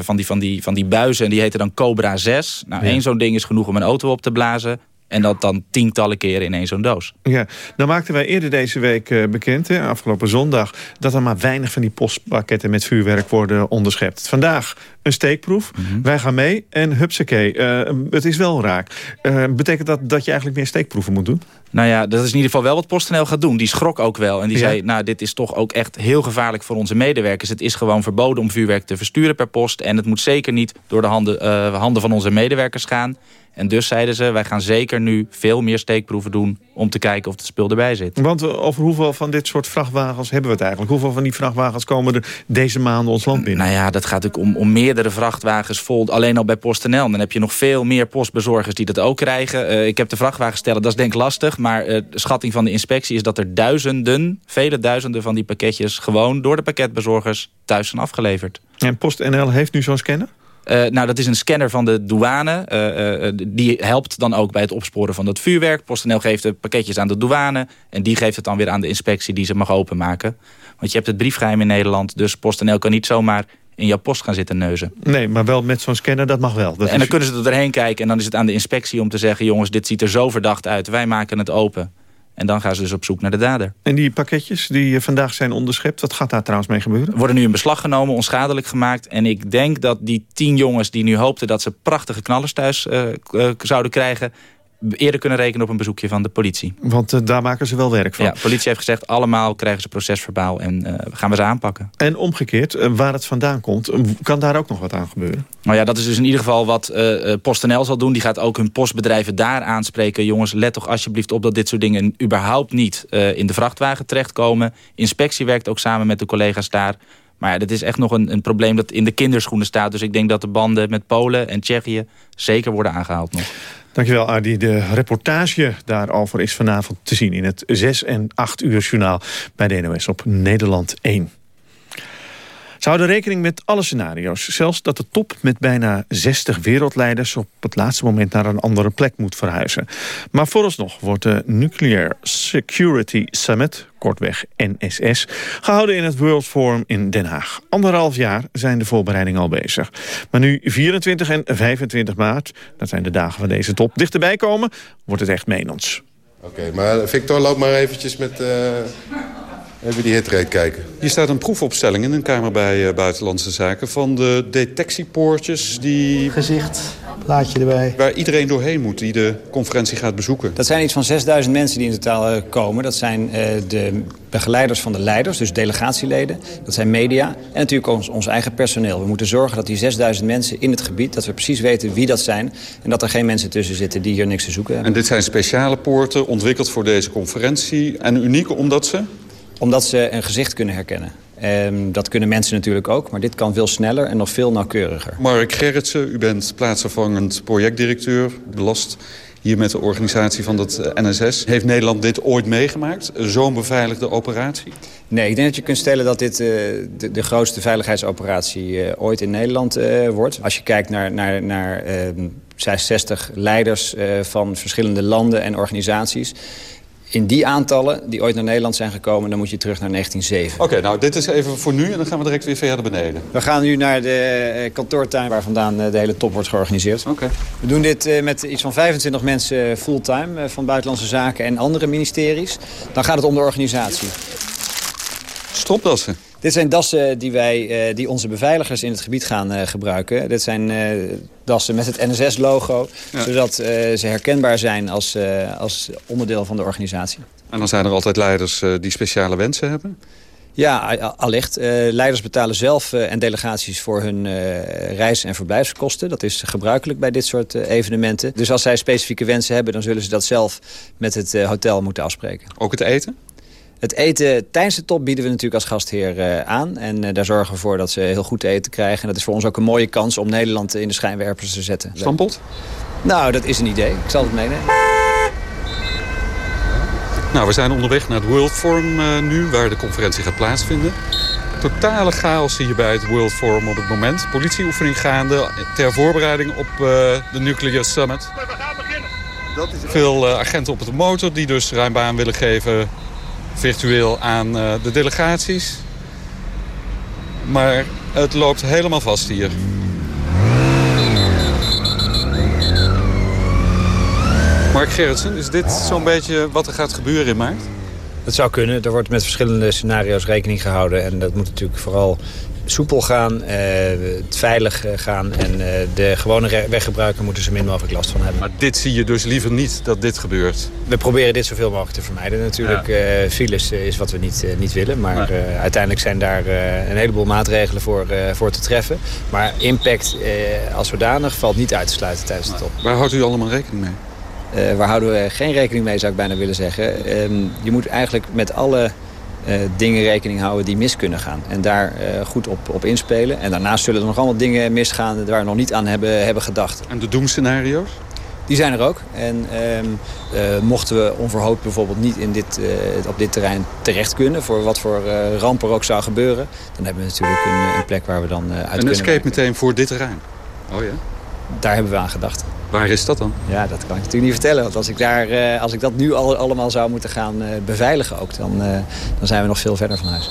van, die, van, die, van die buizen... en die heten dan Cobra 6. Nou, ja. één zo'n ding is genoeg om een auto op te blazen. En dat dan tientallen keren in één zo'n doos. Ja, nou maakten wij eerder deze week uh, bekend, hè, afgelopen zondag... dat er maar weinig van die postpakketten met vuurwerk worden onderschept. Vandaag een steekproef. Mm -hmm. Wij gaan mee en hupsakee, uh, het is wel raak. Uh, betekent dat dat je eigenlijk meer steekproeven moet doen? Nou ja, dat is in ieder geval wel wat PostNL gaat doen. Die schrok ook wel. En die ja. zei, nou, dit is toch ook echt heel gevaarlijk voor onze medewerkers. Het is gewoon verboden om vuurwerk te versturen per post. En het moet zeker niet door de handen, uh, handen van onze medewerkers gaan. En dus zeiden ze, wij gaan zeker nu veel meer steekproeven doen... om te kijken of het spul erbij zit. Want over hoeveel van dit soort vrachtwagens hebben we het eigenlijk? Hoeveel van die vrachtwagens komen er deze maanden ons land binnen? Nou ja, dat gaat natuurlijk om, om meerdere vrachtwagens vol. Alleen al bij PostNL. Dan heb je nog veel meer postbezorgers die dat ook krijgen. Uh, ik heb de vrachtwagen stellen, dat is denk ik lastig. Maar uh, de schatting van de inspectie is dat er duizenden... vele duizenden van die pakketjes... gewoon door de pakketbezorgers thuis zijn afgeleverd. En PostNL heeft nu zo'n scanner? Uh, nou, dat is een scanner van de douane. Uh, uh, die helpt dan ook bij het opsporen van dat vuurwerk. PostNL geeft de pakketjes aan de douane. En die geeft het dan weer aan de inspectie die ze mag openmaken. Want je hebt het briefgeheim in Nederland. Dus PostNL kan niet zomaar in jouw post gaan zitten neuzen. Nee, maar wel met zo'n scanner, dat mag wel. Dat en dan kunnen ze er doorheen kijken. En dan is het aan de inspectie om te zeggen... jongens, dit ziet er zo verdacht uit. Wij maken het open. En dan gaan ze dus op zoek naar de dader. En die pakketjes die vandaag zijn onderschept, wat gaat daar trouwens mee gebeuren? Worden nu in beslag genomen, onschadelijk gemaakt. En ik denk dat die tien jongens die nu hoopten dat ze prachtige knallers thuis uh, uh, zouden krijgen... eerder kunnen rekenen op een bezoekje van de politie. Want uh, daar maken ze wel werk van. Ja, de politie heeft gezegd, allemaal krijgen ze procesverbaal en uh, gaan we ze aanpakken. En omgekeerd, uh, waar het vandaan komt, kan daar ook nog wat aan gebeuren? Nou ja, dat is dus in ieder geval wat PostNL zal doen. Die gaat ook hun postbedrijven daar aanspreken. Jongens, let toch alsjeblieft op dat dit soort dingen überhaupt niet in de vrachtwagen terechtkomen. Inspectie werkt ook samen met de collega's daar. Maar ja, dat is echt nog een, een probleem dat in de kinderschoenen staat. Dus ik denk dat de banden met Polen en Tsjechië zeker worden aangehaald nog. Dankjewel Adi. De reportage daarover is vanavond te zien in het 6 en 8 uur journaal bij de NOS op Nederland 1. Ze houden rekening met alle scenario's. Zelfs dat de top met bijna 60 wereldleiders... op het laatste moment naar een andere plek moet verhuizen. Maar vooralsnog wordt de Nuclear Security Summit, kortweg NSS... gehouden in het World Forum in Den Haag. Anderhalf jaar zijn de voorbereidingen al bezig. Maar nu 24 en 25 maart, dat zijn de dagen van deze top... dichterbij komen, wordt het echt menens. Oké, maar Victor, loop maar eventjes met... Uh... Even die hitrate kijken. Hier staat een proefopstelling in een kamer bij uh, Buitenlandse Zaken... van de detectiepoortjes die... Gezicht, plaatje erbij. Waar iedereen doorheen moet die de conferentie gaat bezoeken. Dat zijn iets van 6000 mensen die in totaal uh, komen. Dat zijn uh, de begeleiders van de leiders, dus delegatieleden. Dat zijn media en natuurlijk ons, ons eigen personeel. We moeten zorgen dat die 6000 mensen in het gebied... dat we precies weten wie dat zijn... en dat er geen mensen tussen zitten die hier niks te zoeken hebben. En dit zijn speciale poorten, ontwikkeld voor deze conferentie... en uniek omdat ze omdat ze een gezicht kunnen herkennen. Um, dat kunnen mensen natuurlijk ook, maar dit kan veel sneller en nog veel nauwkeuriger. Mark Gerritsen, u bent plaatsvervangend projectdirecteur, belast hier met de organisatie van het eh, NSS. Heeft Nederland dit ooit meegemaakt, zo'n beveiligde operatie? Nee, ik denk dat je kunt stellen dat dit uh, de, de, grootste veiligheidsoperatie uh, ooit in Nederland uh, wordt. Als je kijkt naar, naar, naar 66 ehm, leiders van verschillende landen en organisaties in die aantallen die ooit naar Nederland zijn gekomen... dan moet je terug naar 1907. Oké, nou dit is even voor nu en dan gaan we direct weer verder beneden. We gaan nu naar de eh, kantoortuin waar vandaan eh, de hele top wordt georganiseerd. Oké. We doen dit eh, met iets van 25 mensen fulltime... van Buitenlandse Zaken en andere ministeries. Dan gaat het om de organisatie. Stropdassen. Dit zijn dassen die, wij, uh, die onze beveiligers in het gebied gaan uh, gebruiken. Dit zijn uh, dassen met het NSS-logo, ja. zodat ze herkenbaar zijn als, als onderdeel van de organisatie. En dan zijn er altijd leiders die speciale wensen hebben? Ja, allicht. leiders betalen zelf en delegaties voor hun reis- en verblijfskosten. Dat is gebruikelijk bij dit soort evenementen. Dus als zij specifieke wensen hebben, dan zullen ze dat zelf met het hotel moeten afspreken. Ook het eten? Het eten tijdens de top bieden we natuurlijk als gastheer uh, aan. En uh, daar zorgen we voor dat ze heel goed eten krijgen. En dat is voor ons ook een mooie kans om Nederland in de schijnwerpers te zetten. Stampot? Nou, dat is een idee. Ik zal het meenemen. Nou, we zijn onderweg naar het World Forum uh, nu, waar de conferentie gaat plaatsvinden. Totale chaos hier bij het World Forum op het moment. Politieoefening gaande ter voorbereiding op de Nuclear Summit. We gaan beginnen. Veel agenten op de motor die dus ruim baan willen geven virtueel aan uh, de delegaties. Maar het loopt helemaal vast hier. Mark Gerritsen, is dit zo'n beetje wat er gaat gebeuren in maart? Het zou kunnen. Er wordt met verschillende scenario's rekening gehouden. En dat moet natuurlijk vooral soepel gaan, uh, het veilig eh, gaan... en uh, de gewone weggebruiker moeten ze min mogelijk last van hebben. Maar dit zie je dus liever niet dat dit gebeurt? We proberen dit zoveel mogelijk te vermijden. Natuurlijk, ja. files is wat we niet, niet willen. Maar nee. uiteindelijk zijn daar een heleboel maatregelen voor, voor te treffen. Maar impact als zodanig valt niet uit te sluiten tijdens de top. Waar houdt u allemaal rekening mee? Uh, waar houden we geen rekening mee, zou ik bijna willen zeggen. Uh, je moet eigenlijk met alle uh, dingen rekening houden die mis kunnen gaan. En daar goed op, op inspelen. En daarnaast zullen er nog allemaal dingen misgaan waar we nog niet aan hebben, hebben gedacht. En de doemscenario's? Die zijn er ook. En ehm, mochten we onverhoopt bijvoorbeeld niet in dit, op dit terrein terecht kunnen... voor wat voor ramp er ook zou gebeuren... dan hebben we natuurlijk een, een plek waar we dan uit een kunnen... Een escape meteen voor dit terrein? Oh ja? Daar hebben we aan gedacht. Waar is dat dan? Ja, dat kan ik natuurlijk niet vertellen. Want als ik, daar, uh, als ik dat nu al, allemaal zou moeten gaan uh, beveiligen ook... Dan, uh, dan zijn we nog veel verder van huis.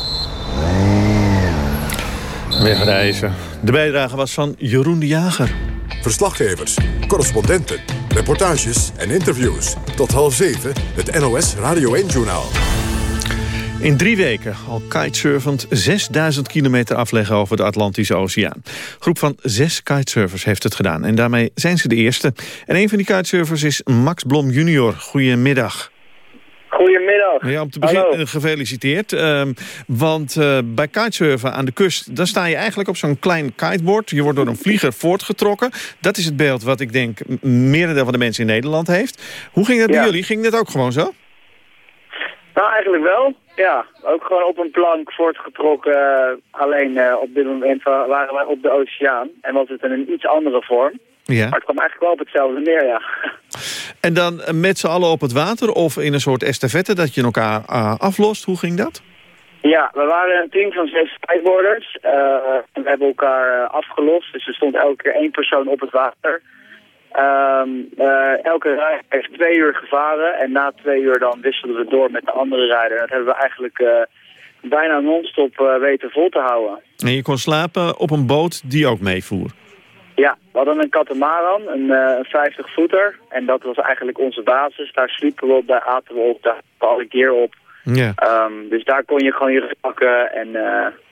Wegreizen. De bijdrage was van Jeroen de Jager. Verslaggevers, correspondenten, reportages en interviews. Tot half zeven, het NOS Radio 1-journaal. In drie weken al kitesurfend 6000 kilometer afleggen over de Atlantische Oceaan. Een groep van zes kitesurfers heeft het gedaan en daarmee zijn ze de eerste. En een van die kitesurfers is Max Blom junior. Goedemiddag. Goedemiddag. Ja, om te beginnen gefeliciteerd. Uh, want uh, bij kitesurfen aan de kust, dan sta je eigenlijk op zo'n klein kiteboard. Je wordt door een vlieger voortgetrokken. Dat is het beeld wat ik denk merendeel van de mensen in Nederland heeft. Hoe ging dat bij jullie? Ging dat ook gewoon zo? Nou, eigenlijk wel. Ja, ook gewoon op een plank voortgetrokken. Uh, alleen uh, op dit moment waren wij op de oceaan. En was het in een iets andere vorm. Ja. Maar het kwam eigenlijk wel op hetzelfde neer, ja. En dan met z'n allen op het water of in een soort estafette dat je elkaar uh, aflost? Hoe ging dat? Ja, we waren een team van zes kiteboarders. en we hebben elkaar afgelost. Dus er stond elke keer één persoon op het water. Um, uh, elke rijder heeft twee uur gevaren en na twee uur dan wisselden we door met de andere rijder. Dat hebben we eigenlijk uh, bijna non-stop uh, weten vol te houden. En je kon slapen op een boot die ook meevoer? Ja, we hadden een katamaran, een 50-voeter. En dat was eigenlijk onze basis. Daar sliepen we op, daar aten we op, daar hadden we alle keer op. Ja. Um, dus daar kon je gewoon je pakken en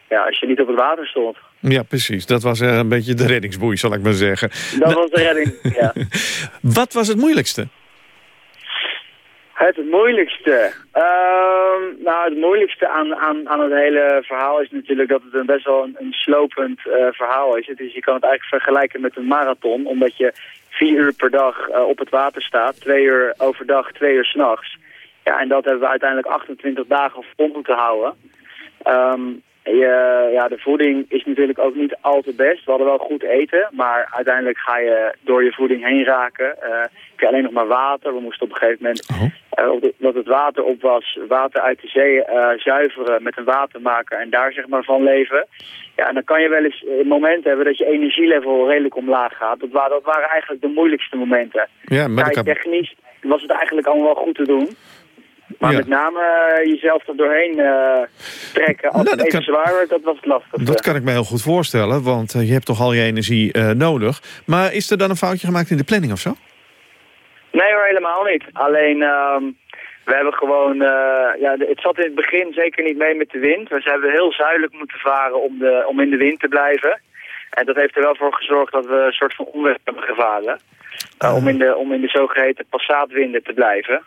ja, als je niet op het water stond. Ja, precies. Dat was uh, een beetje de reddingsboei, zal ik maar zeggen. Dat was de redding, ja. Wat was het moeilijkste? Het moeilijkste? Uh, nou, het moeilijkste aan, aan, aan het hele verhaal is natuurlijk dat het een best wel een, een slopend uh, verhaal is. Dus je kan het eigenlijk vergelijken met een marathon, omdat je vier uur per dag uh, op het water staat. Twee uur overdag, twee uur s'nachts. Ja, en dat hebben we uiteindelijk 28 dagen vol moeten houden. Um, je, ja, de voeding is natuurlijk ook niet al te best. We hadden wel goed eten, maar uiteindelijk ga je door je voeding heen raken. Uh, heb je alleen nog maar water. We moesten op een gegeven moment, uh, dat het water op was, water uit de zee uh, zuiveren met een watermaker en daar zeg maar van leven. Ja, en dan kan je wel eens momenten hebben dat je energielevel redelijk omlaag gaat. Dat, waren, dat waren eigenlijk de moeilijkste momenten. Ja, maar technisch was het eigenlijk allemaal wel goed te doen. Maar met name uh, jezelf er doorheen uh, trekken als nou, het even kan, zwaar werd, dat was het lastig. Dat kan ik me heel goed voorstellen, want uh, je hebt toch al je energie nodig. Maar is er dan een foutje gemaakt in de planning of zo? Nee hoor, helemaal niet. Alleen, ehm, we hebben gewoon, ja, het zat in het begin zeker niet mee met de wind. We hebben heel zuidelijk moeten varen om, de, om in de wind te blijven. En dat heeft er wel voor gezorgd dat we een soort van omweg hebben gevaren. Ah. om, in de, om in de zogeheten passaatwinden te blijven.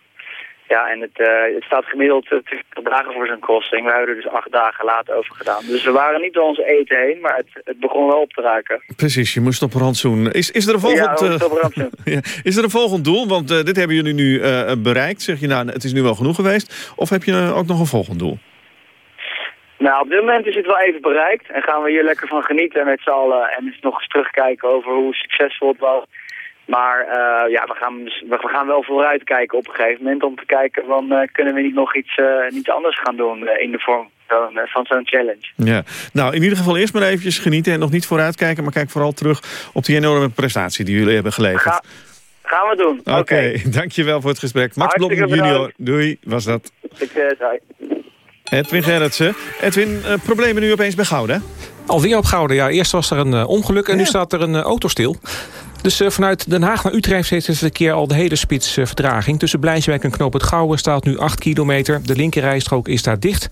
Ja, en het, uh, het staat gemiddeld 20 dagen voor zijn crossing. We hebben er dus acht dagen later over gedaan. Dus we waren niet door ons eten heen, maar het, het begon wel op te raken. Precies, je moest op rantsoen. Is, is, er, een volgend, ja, op ja, is er een volgend doel? Want uh, dit hebben jullie nu uh, bereikt. Zeg je nou, het is nu wel genoeg geweest? Of heb je ook nog een volgend doel? Nou, op dit moment is het wel even bereikt. En gaan we hier lekker van genieten met z'n allen. En eens nog eens terugkijken over hoe succesvol het was. Maar uh, ja, we gaan, we gaan wel vooruit kijken op een gegeven moment om te kijken van uh, kunnen we niet nog iets, uh, iets anders gaan doen in de vorm van, van zo'n challenge. Ja, nou in ieder geval eerst maar eventjes genieten en nog niet vooruitkijken, maar kijk vooral terug op die enorme prestatie die jullie hebben geleverd. Ga, gaan we doen. Oké, okay. dankjewel voor het gesprek. Max Blom junior, doei, was dat. Succes. Edwin Gerritsen. Edwin, problemen nu opeens bij Gouden, Alweer op Gouden, ja. Eerst was er een ongeluk en nu staat er een auto stil. Dus uh, vanuit Den Haag naar Utrecht heeft het verkeer al de hele spits uh, vertraging. Tussen Blijswijk en Knoop het Gouwen staat nu 8 kilometer. De linkerrijstrook is daar dicht.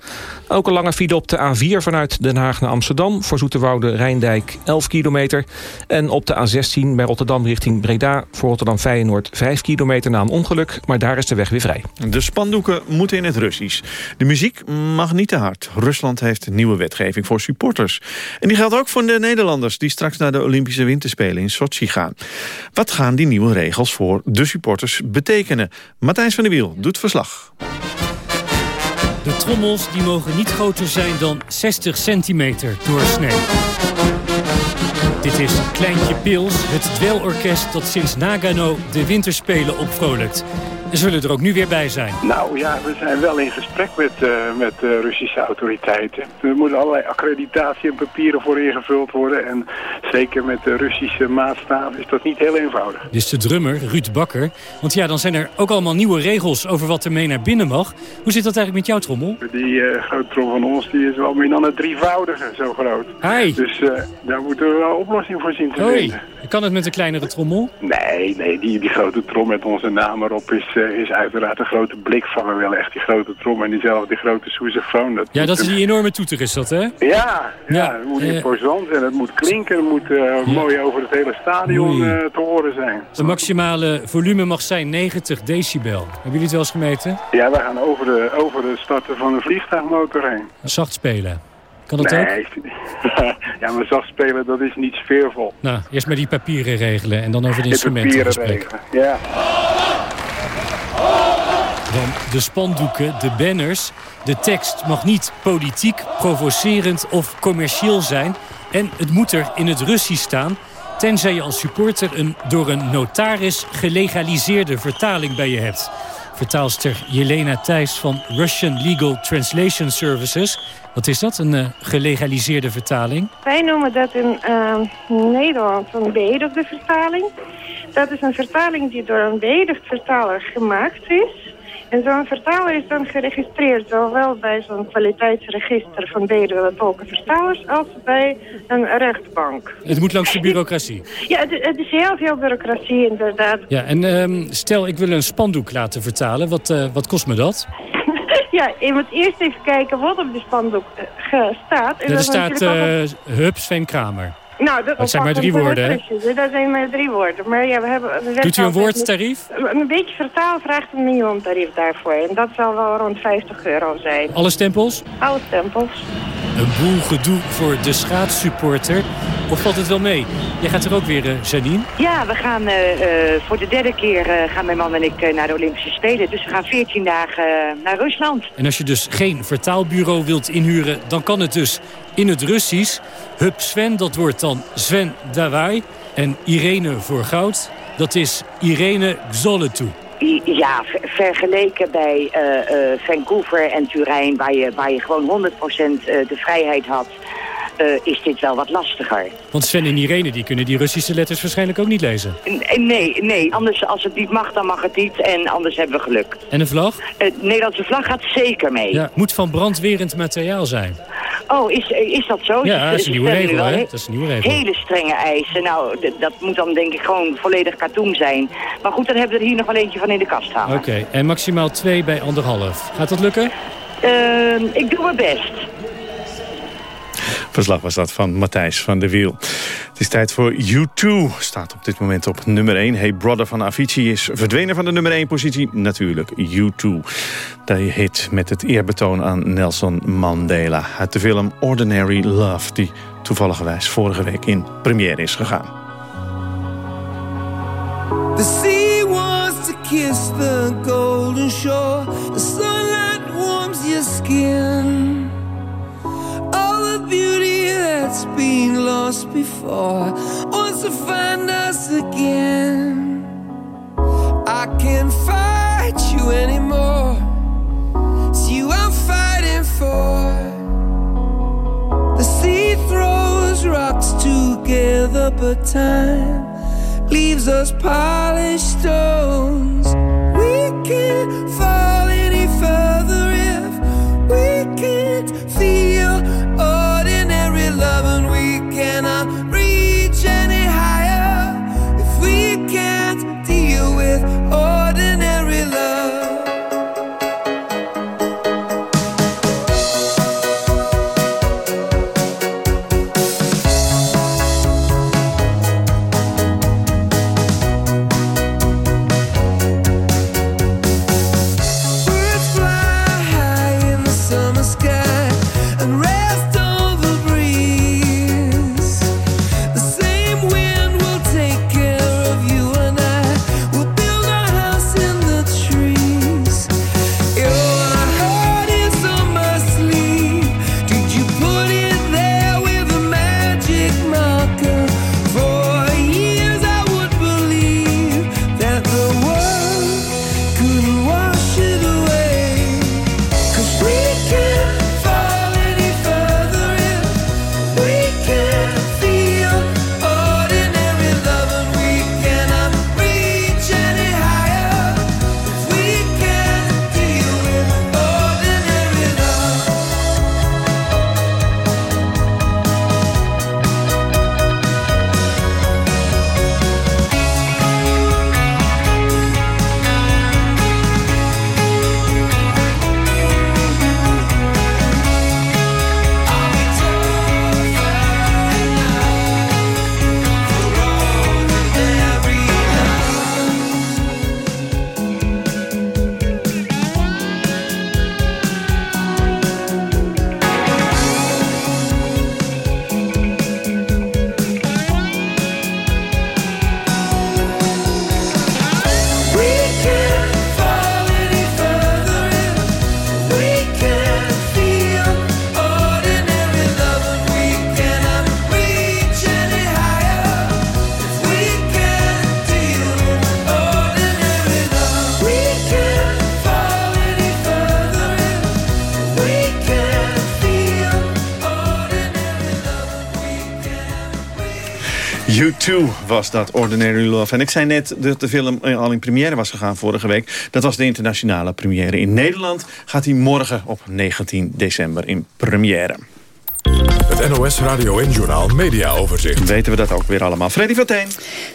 Ook een lange file op de A4 vanuit Den Haag naar Amsterdam. Voor Zoeterwoude Rijndijk 11 kilometer. En op de A16 bij Rotterdam richting Breda. Voor Rotterdam Feyenoord 5 kilometer na een ongeluk. Maar daar is de weg weer vrij. De spandoeken moeten in het Russisch. De muziek mag niet te hard. Rusland heeft een nieuwe wetgeving voor supporters. En die geldt ook voor de Nederlanders... die straks naar de Olympische Winterspelen in Sochi gaan. Wat gaan die nieuwe regels voor de supporters betekenen? Matthijs van der Wiel doet verslag. De trommels die mogen niet groter zijn dan 60 centimeter doorsnee. Dit is Kleintje Pils, het dwelorkest dat sinds Nagano de winterspelen opvrolijkt zullen er ook nu weer bij zijn. Nou ja, we zijn wel in gesprek met, uh, met uh, Russische autoriteiten. Er moeten allerlei accreditatie en papieren voor ingevuld worden. En zeker met de Russische maatstaven is dat niet heel eenvoudig. Dit is de drummer, Ruud Bakker. Want ja, dan zijn er ook allemaal nieuwe regels over wat er mee naar binnen mag. Hoe zit dat eigenlijk met jouw trommel? Die uh, grote trommel van ons die is wel meer dan het drievoudige zo groot. Hi. Dus daar moeten we wel een oplossing voor zien te Hoi. vinden. Kan het met een kleinere trommel? Nee, nee, die, die grote trom met onze naam erop is, uh, is uiteraard een grote blikvanger. We willen echt die grote trom en diezelfde die grote sousaphone. Dat ja, dat is die enorme toeter is dat, hè? Ja, ja, ja het moet imposant en het moet klinken. Het moet uh, mooi over het hele stadion te horen zijn. De maximale volume mag zijn 90 decibel. Hebben jullie het wel eens gemeten? Ja, we gaan over de, over de starten van een vliegtuigmotor heen. Zacht spelen. Kan dat nee, ook? ja, maar zacht spelen, dat is niet sfeervol. Nou, eerst maar die papieren regelen en dan over de, instrumenten regelen, ja. Dan de spandoeken, de banners. De tekst mag niet politiek, provocerend of commercieel zijn. En het moet er in het Russisch staan... tenzij je als supporter een door een notaris gelegaliseerde vertaling bij je hebt. Vertaalster Jelena Thijs van Russian Legal Translation Services wat is dat, een uh, gelegaliseerde vertaling? Wij noemen dat in uh, Nederland een beëdigde vertaling. Dat is een vertaling die door een beëdigd vertaler gemaakt is. En zo'n vertaler is dan geregistreerd zowel bij zo'n kwaliteitsregister van beëdigde tolkenvertalers als bij een rechtbank. Het moet langs de bureaucratie? Ja, het, het is heel veel bureaucratie inderdaad. Ja, en um, stel ik wil een spandoek laten vertalen, wat, uh, wat kost me dat? Ja, je moet eerst even kijken wat op de spandoek uh, staat. En er staat uh, Hub Sven Kramer. Nou, dat, dat zijn maar drie woorden, hè? Dat zijn maar drie woorden. Maar ja, we hebben, we Doet u een woordtarief? Een beetje vertaal vraagt een minimumtarief daarvoor. En dat zal wel rond 50 euro zijn. Alle stempels? Alle stempels. Een boel gedoe voor de schaatssupporter. Of valt het wel mee? Jij gaat er ook weer, uh, Janine? Ja, we gaan uh, uh, voor de derde keer gaan mijn man en ik naar de Olympische Spelen. Dus we gaan 14 dagen naar Rusland. En als je dus geen vertaalbureau wilt inhuren, dan kan het dus in het Russisch. Hup Sven, dat wordt dan Sven Dawai. En Irene voor goud, dat is Irene Gzoletu. Ja, vergeleken bij uh, uh, Vancouver en Turijn, waar je, waar je gewoon 100% de vrijheid had... Uh, is dit wel wat lastiger. Want Sven en Irene die kunnen die Russische letters waarschijnlijk ook niet lezen. Nee, nee. Anders, als het niet mag, dan mag het niet. En anders hebben we geluk. En een vlag? De Nederlandse vlag gaat zeker mee. Ja, moet van brandwerend materiaal zijn. Oh, is, is dat zo? Ja, dat is een nieuwe regel, hè? Dat is een nieuwe regel. Hele strenge eisen. Nou, dat moet dan denk ik gewoon volledig katoen zijn. Maar goed, dan hebben we er hier nog wel eentje van in de kast hangen. Oké, okay. en maximaal twee bij anderhalf. Gaat dat lukken? Uh, ik doe mijn best. Verslag was dat van Matthijs van der Wiel. Het is tijd voor U2. Staat op dit moment op nummer 1. Hey Brother van Avicii is verdwenen van de nummer 1 positie. Natuurlijk U2. De hit met het eerbetoon aan Nelson Mandela. Uit de film Ordinary Love. Die toevalligerwijs vorige week in première is gegaan. The sea wants to kiss the golden shore. The sunlight warms your skin. Beauty that's been lost before wants to find us again. I can't fight you anymore. It's you I'm fighting for. The sea throws rocks together, but time leaves us polished stones. We can't fall any further if we can't feel. Love and we cannot U2 was dat, Ordinary Love. En ik zei net dat de film al in première was gegaan vorige week. Dat was de internationale première. In Nederland gaat hij morgen op 19 december in première. Het NOS Radio en Journal Media Overzicht. Weten we dat ook weer allemaal. Freddy Vatijn.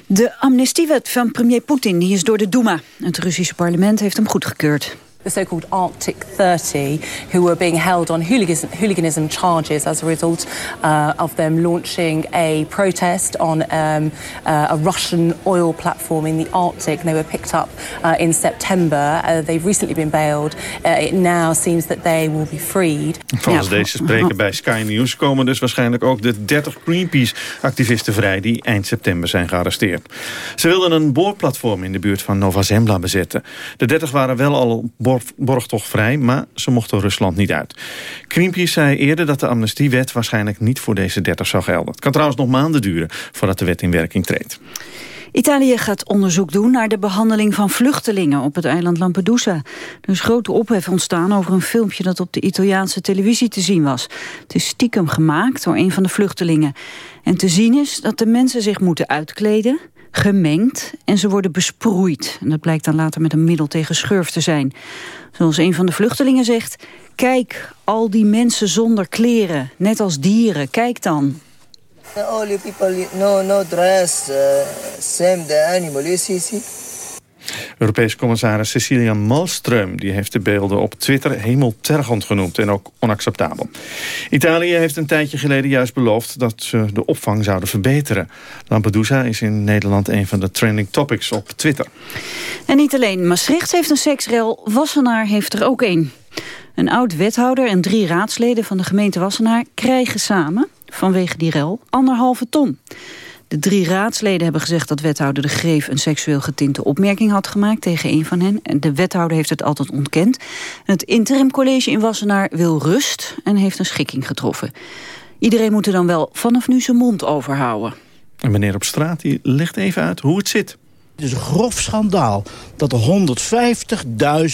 De amnestiewet van premier Poetin die is door de Duma. Het Russische parlement heeft hem goedgekeurd. The so-called Arctic 30, who were being held on hooliganism, hooliganism charges as a result uh, of them launching a protest on um, uh, a Russian oil platform in the Arctic. And they were picked up uh, in September. Uh, they've recently been bailed. Uh, it now seems that they will be freed. Volgens deze spreker bij Sky News komen dus waarschijnlijk ook de 30 Greenpeace-activisten vrij die eind september zijn gearresteerd. Ze wilden een boorplatform in de buurt van Nova Zembla bezetten. De 30 waren wel al op borgtocht vrij, maar ze mochten Rusland niet uit. Greenpeace zei eerder dat de amnestiewet waarschijnlijk niet voor deze 30 zou gelden. Het kan trouwens nog maanden duren voordat de wet in werking treedt. Italië gaat onderzoek doen naar de behandeling van vluchtelingen op het eiland Lampedusa. Er is grote ophef ontstaan over een filmpje dat op de Italiaanse televisie te zien was. Het is stiekem gemaakt door een van de vluchtelingen. En te zien is dat de mensen zich moeten uitkleden, gemengd en ze worden besproeid. En dat blijkt dan later met een middel tegen schurf te zijn. Zoals een van de vluchtelingen zegt... Kijk, al die mensen zonder kleren, net als dieren, kijk dan. All you people, no, no dress, uh, same the animal, you see? Europees commissaris Cecilia Malmström die heeft de beelden op Twitter hemeltergend genoemd en ook onacceptabel. Italië heeft een tijdje geleden juist beloofd dat ze de opvang zouden verbeteren. Lampedusa is in Nederland een van de trending topics op Twitter. En niet alleen Maastricht heeft een seksrel, Wassenaar heeft er ook een. Een oud-wethouder en drie raadsleden van de gemeente Wassenaar krijgen samen, vanwege die rel, anderhalve ton. De drie raadsleden hebben gezegd dat wethouder De Greef... een seksueel getinte opmerking had gemaakt tegen een van hen. En de wethouder heeft het altijd ontkend. Het interimcollege in Wassenaar wil rust en heeft een schikking getroffen. Iedereen moet er dan wel vanaf nu zijn mond overhouden. En meneer op straat die legt even uit hoe het zit. Het is een grof schandaal dat er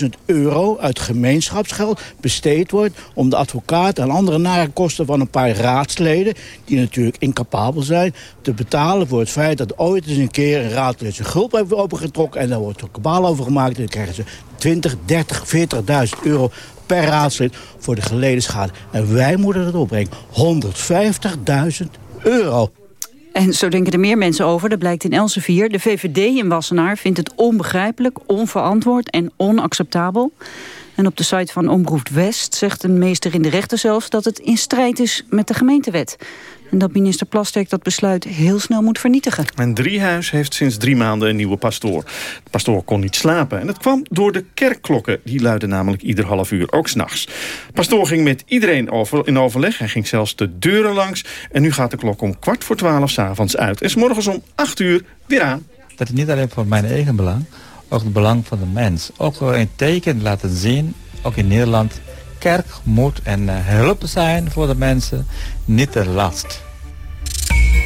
150.000 euro uit gemeenschapsgeld besteed wordt... om de advocaat en andere nare kosten van een paar raadsleden... die natuurlijk incapabel zijn, te betalen voor het feit... dat ooit eens een keer een raadslid zijn gulp heeft opengetrokken... en daar wordt er kabaal over gemaakt en dan krijgen ze 20, 30, 40.000 euro per raadslid voor de geleden schade. En wij moeten dat opbrengen. 150.000 euro. En zo denken er meer mensen over. Dat blijkt in Elsevier. De VVD in Wassenaar vindt het onbegrijpelijk, onverantwoord en onacceptabel. En op de site van Omroep West zegt een meester in de rechter zelfs... dat het in strijd is met de gemeentewet. En dat minister Plasterk dat besluit heel snel moet vernietigen. En Driehuis heeft sinds drie maanden een nieuwe pastoor. De pastoor kon niet slapen en dat kwam door de kerkklokken. Die luiden namelijk ieder half uur, ook s'nachts. Pastoor ging met iedereen over, in overleg. Hij ging zelfs de deuren langs. En nu gaat de klok om kwart voor twaalf s'avonds uit. En s morgens om acht uur weer aan. Dat is niet alleen voor mijn eigen belang, ook het belang van de mens. Ook een teken laten zien, ook in Nederland kerk moet een eh, hulp zijn voor de mensen, niet een last.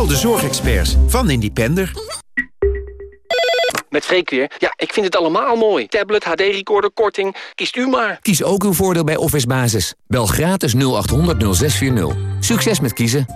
Bel de zorgexperts van Independer. Met Freek weer. Ja, ik vind het allemaal mooi. Tablet, HD-recorder, korting. Kiest u maar. Kies ook uw voordeel bij Office Basis. Bel gratis 0800 0640. Succes met kiezen.